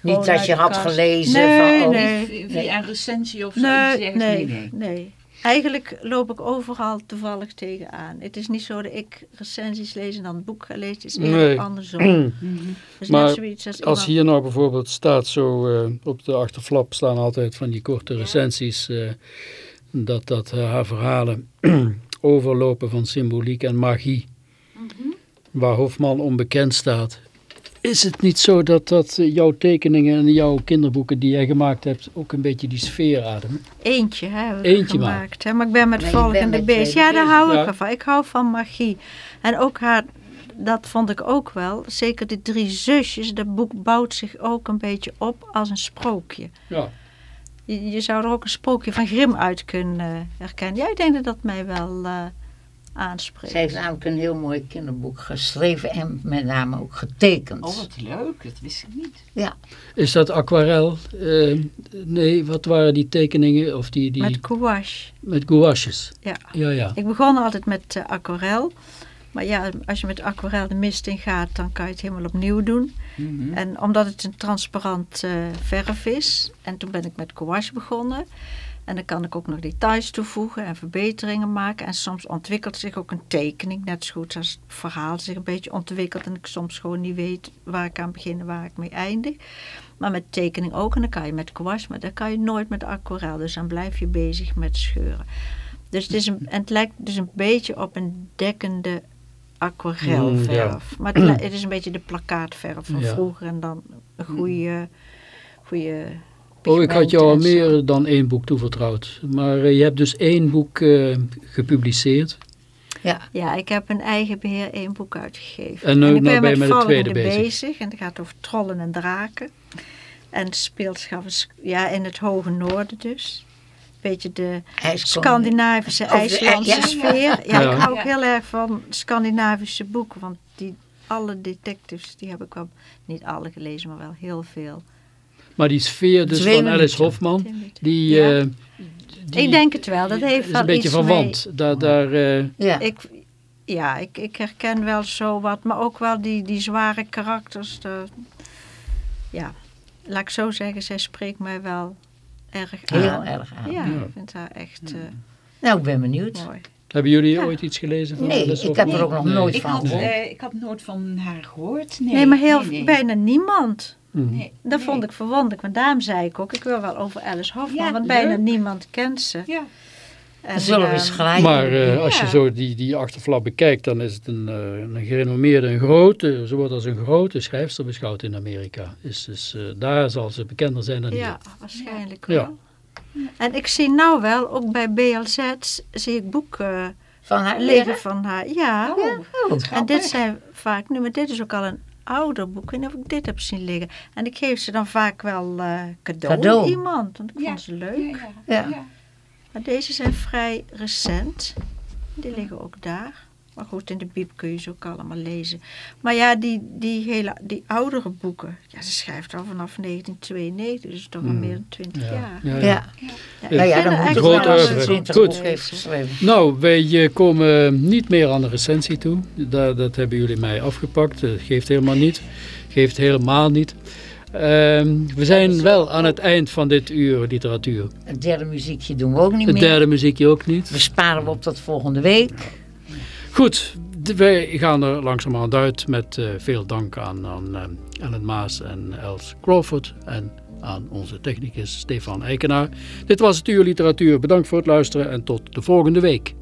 Speaker 4: Gewoon
Speaker 2: Niet dat je had
Speaker 4: kast.
Speaker 2: gelezen
Speaker 4: Nee,
Speaker 2: van... Oh,
Speaker 4: nee.
Speaker 3: Via via een recensie of zo?
Speaker 4: Nee, nee, nee. Eigenlijk loop ik overal toevallig tegenaan. Het is niet zo dat ik recensies lees en dan het boek ga lezen. Het is eerder
Speaker 1: Nee.
Speaker 4: andersom.
Speaker 3: Mhm.
Speaker 1: Maar
Speaker 4: zoiets als,
Speaker 1: Als
Speaker 4: iemand-
Speaker 1: hier nou bijvoorbeeld staat, zo eh, op de achterflap staan altijd van die korte recensies, eh, dat, dat eh, haar verhalen overlopen van symboliek en magie, waar Hofman onbekend staat. Is het niet zo dat, dat jouw tekeningen en jouw kinderboeken die jij gemaakt hebt ook een beetje die sfeer ademen?
Speaker 4: Eentje hè,
Speaker 1: Eentje maar.
Speaker 4: gemaakt. Hè, maar ik ben met
Speaker 2: bent
Speaker 4: volgende
Speaker 2: met
Speaker 4: bezig.
Speaker 2: twee
Speaker 4: Ja, daar hou
Speaker 1: Ja.
Speaker 4: ik ervan. Ik hou van magie. En ook haar, dat vond ik ook wel. Zeker de drie zusjes. Dat boek bouwt zich ook een beetje op als een sprookje.
Speaker 1: Ja.
Speaker 4: Je, je zou er ook een sprookje van Grim uit kunnen eh, herkennen. Ja, ik denk dat dat mij wel eh aanspreekt.
Speaker 2: Ze heeft namelijk een heel mooi kinderboek geschreven en met name ook getekend.
Speaker 3: Oh, wat leuk. Dat wist ik niet.
Speaker 2: Ja,
Speaker 1: Is dat aquarel? Eh, nee, wat waren die tekeningen? Of die, die,
Speaker 4: Met
Speaker 1: met,
Speaker 4: gouache.
Speaker 1: gouaches?
Speaker 4: Ja.
Speaker 1: Ja, ja.
Speaker 4: Ik begon altijd met eh, aquarel. Maar ja, als je met aquarel de mist in gaat, dan kan je het helemaal opnieuw doen.
Speaker 3: Mhm.
Speaker 4: En omdat het een transparant eh, verf is. En toen ben ik met gouache begonnen. En dan kan ik ook nog details toevoegen en verbeteringen maken. En soms ontwikkelt zich ook een tekening. Net zo goed als het verhaal zich een beetje ontwikkelt. En ik soms gewoon niet weet waar ik aan begin en waar ik mee eindig. Maar met tekening ook. En dan kan je met gouache, maar dan kan je nooit met aquarel. Dus dan blijf je bezig met scheuren. Dus het, is een, en het lijkt dus een beetje op een dekkende aquarelverf. Maar het, is een beetje de plakkaatverf van
Speaker 1: Ja.
Speaker 4: vroeger. En dan een goede... goede
Speaker 1: Oh, ik had jou al meer dan één boek toevertrouwd. Maar eh, je hebt dus één boek eh, gepubliceerd.
Speaker 2: ja.
Speaker 4: Ja, ik heb een eigen beheer één boek uitgegeven.
Speaker 1: En nu-
Speaker 4: ik
Speaker 1: nou
Speaker 4: ben
Speaker 1: ben je
Speaker 4: met
Speaker 1: met het tweede bezig.
Speaker 4: En het gaat over trollen en draken. En is- ja, in het hoge noorden dus. Beetje de. Scandinavische,
Speaker 2: Of de-
Speaker 4: IJslandse
Speaker 2: ja.
Speaker 4: sfeer. Ja,
Speaker 1: Ja.
Speaker 4: ik hou ook heel erg van Scandinavische boeken. Want die, alle detectives, die heb ik wel, niet alle gelezen, maar wel heel veel.
Speaker 1: Maar die sfeer dus
Speaker 2: Twee
Speaker 1: van Alice. Hofman, die,
Speaker 4: Ja.
Speaker 1: eh, die
Speaker 4: ik denk het wel, dat heeft
Speaker 1: is
Speaker 4: wel
Speaker 1: een beetje verwant. Daar, daar, eh,
Speaker 2: Ja.
Speaker 4: Ik, ja, ik, ik herken wel zo wat, maar ook wel die, die zware karakters. De, ja, laat ik zo zeggen, zij spreekt mij wel erg
Speaker 2: Heel
Speaker 4: aan.
Speaker 2: erg aan.
Speaker 4: Ja,
Speaker 1: Ja.
Speaker 4: ik vind haar echt eh,
Speaker 2: Nou, ik ben benieuwd.
Speaker 4: mooi.
Speaker 1: hebben jullie
Speaker 4: Ja.
Speaker 1: ooit iets gelezen van
Speaker 2: Nee, ik heb er ook nog nooit
Speaker 3: Ik
Speaker 2: van
Speaker 3: had, eh, ik had nooit van haar gehoord. Nee,
Speaker 4: Nee, maar heel,
Speaker 3: nee, nee.
Speaker 4: bijna niemand.
Speaker 1: Mhm.
Speaker 3: Nee,
Speaker 4: Dat
Speaker 3: nee.
Speaker 4: vond ik verwonderlijk, want daarom zei ik ook, ik wil wel over Alice Hofman,
Speaker 3: Ja,
Speaker 4: want bijna
Speaker 3: leuk.
Speaker 4: niemand kent ze.
Speaker 3: Ja.
Speaker 4: En,
Speaker 2: Zullen we eens gelijk
Speaker 1: Maar eh, als je
Speaker 4: Ja.
Speaker 1: zo die, die achterflap bekijkt, dan is het een, eh, een gerenommeerde, een grote, ze wordt als een grote schrijfster beschouwd in Amerika. Dus, dus eh, daar zal ze bekender zijn dan hier.
Speaker 4: Ja, waarschijnlijk
Speaker 1: Ja.
Speaker 4: wel. En ik zie nou wel, ook bij BLZ, zie ik boeken
Speaker 2: Van haar
Speaker 4: liggen
Speaker 2: leren?
Speaker 4: van haar. Ja,
Speaker 2: Oh,
Speaker 4: En dit zijn vaak, nu, maar dit is ook al een ouder boek. Ik weet niet of ik dit heb zien liggen. En ik geef ze dan vaak wel eh cadeau,
Speaker 2: Cadeau.
Speaker 4: aan iemand, want ik
Speaker 3: Ja.
Speaker 4: vond ze leuk.
Speaker 3: Ja,
Speaker 2: Ja.
Speaker 3: ja.
Speaker 4: Maar deze zijn vrij recent. Die liggen ook daar. Maar goed, in de bieb kun je ze ook allemaal lezen. Maar ja, die, die hele die oudere boeken. Ja, ze schrijft al vanaf 1992, dus toch al
Speaker 1: Hmm.
Speaker 4: meer dan 20
Speaker 1: Ja.
Speaker 4: jaar.
Speaker 1: Ja,
Speaker 2: Ja.
Speaker 1: ja.
Speaker 2: ja.
Speaker 4: Ja,
Speaker 2: Nou ja, dan
Speaker 4: het
Speaker 2: moet
Speaker 4: echt
Speaker 2: je
Speaker 1: groot
Speaker 2: wel
Speaker 4: wel
Speaker 2: als
Speaker 1: oeuvre.
Speaker 2: ze
Speaker 4: een-
Speaker 2: 20
Speaker 1: Goed.
Speaker 2: boeken heeft geschreven.
Speaker 1: Nou, wij eh, komen niet meer aan de recensie toe. Dat, dat hebben jullie mij afgepakt. Dat geeft helemaal niet. Geeft helemaal niet. Ehm, we zijn wel aan het eind van dit uur literatuur.
Speaker 2: Het derde muziekje doen we ook niet
Speaker 1: Het
Speaker 2: meer.
Speaker 1: derde muziekje ook niet.
Speaker 2: We sparen we op tot volgende week.
Speaker 1: Goed, wij gaan er langzamerhand uit met eh, veel dank aan, aan eh, Ellen Maas en Els Crawford en aan onze technicus Stefan Eikenaar. Dit was het uur literatuur. Bedankt voor het luisteren en tot de volgende week.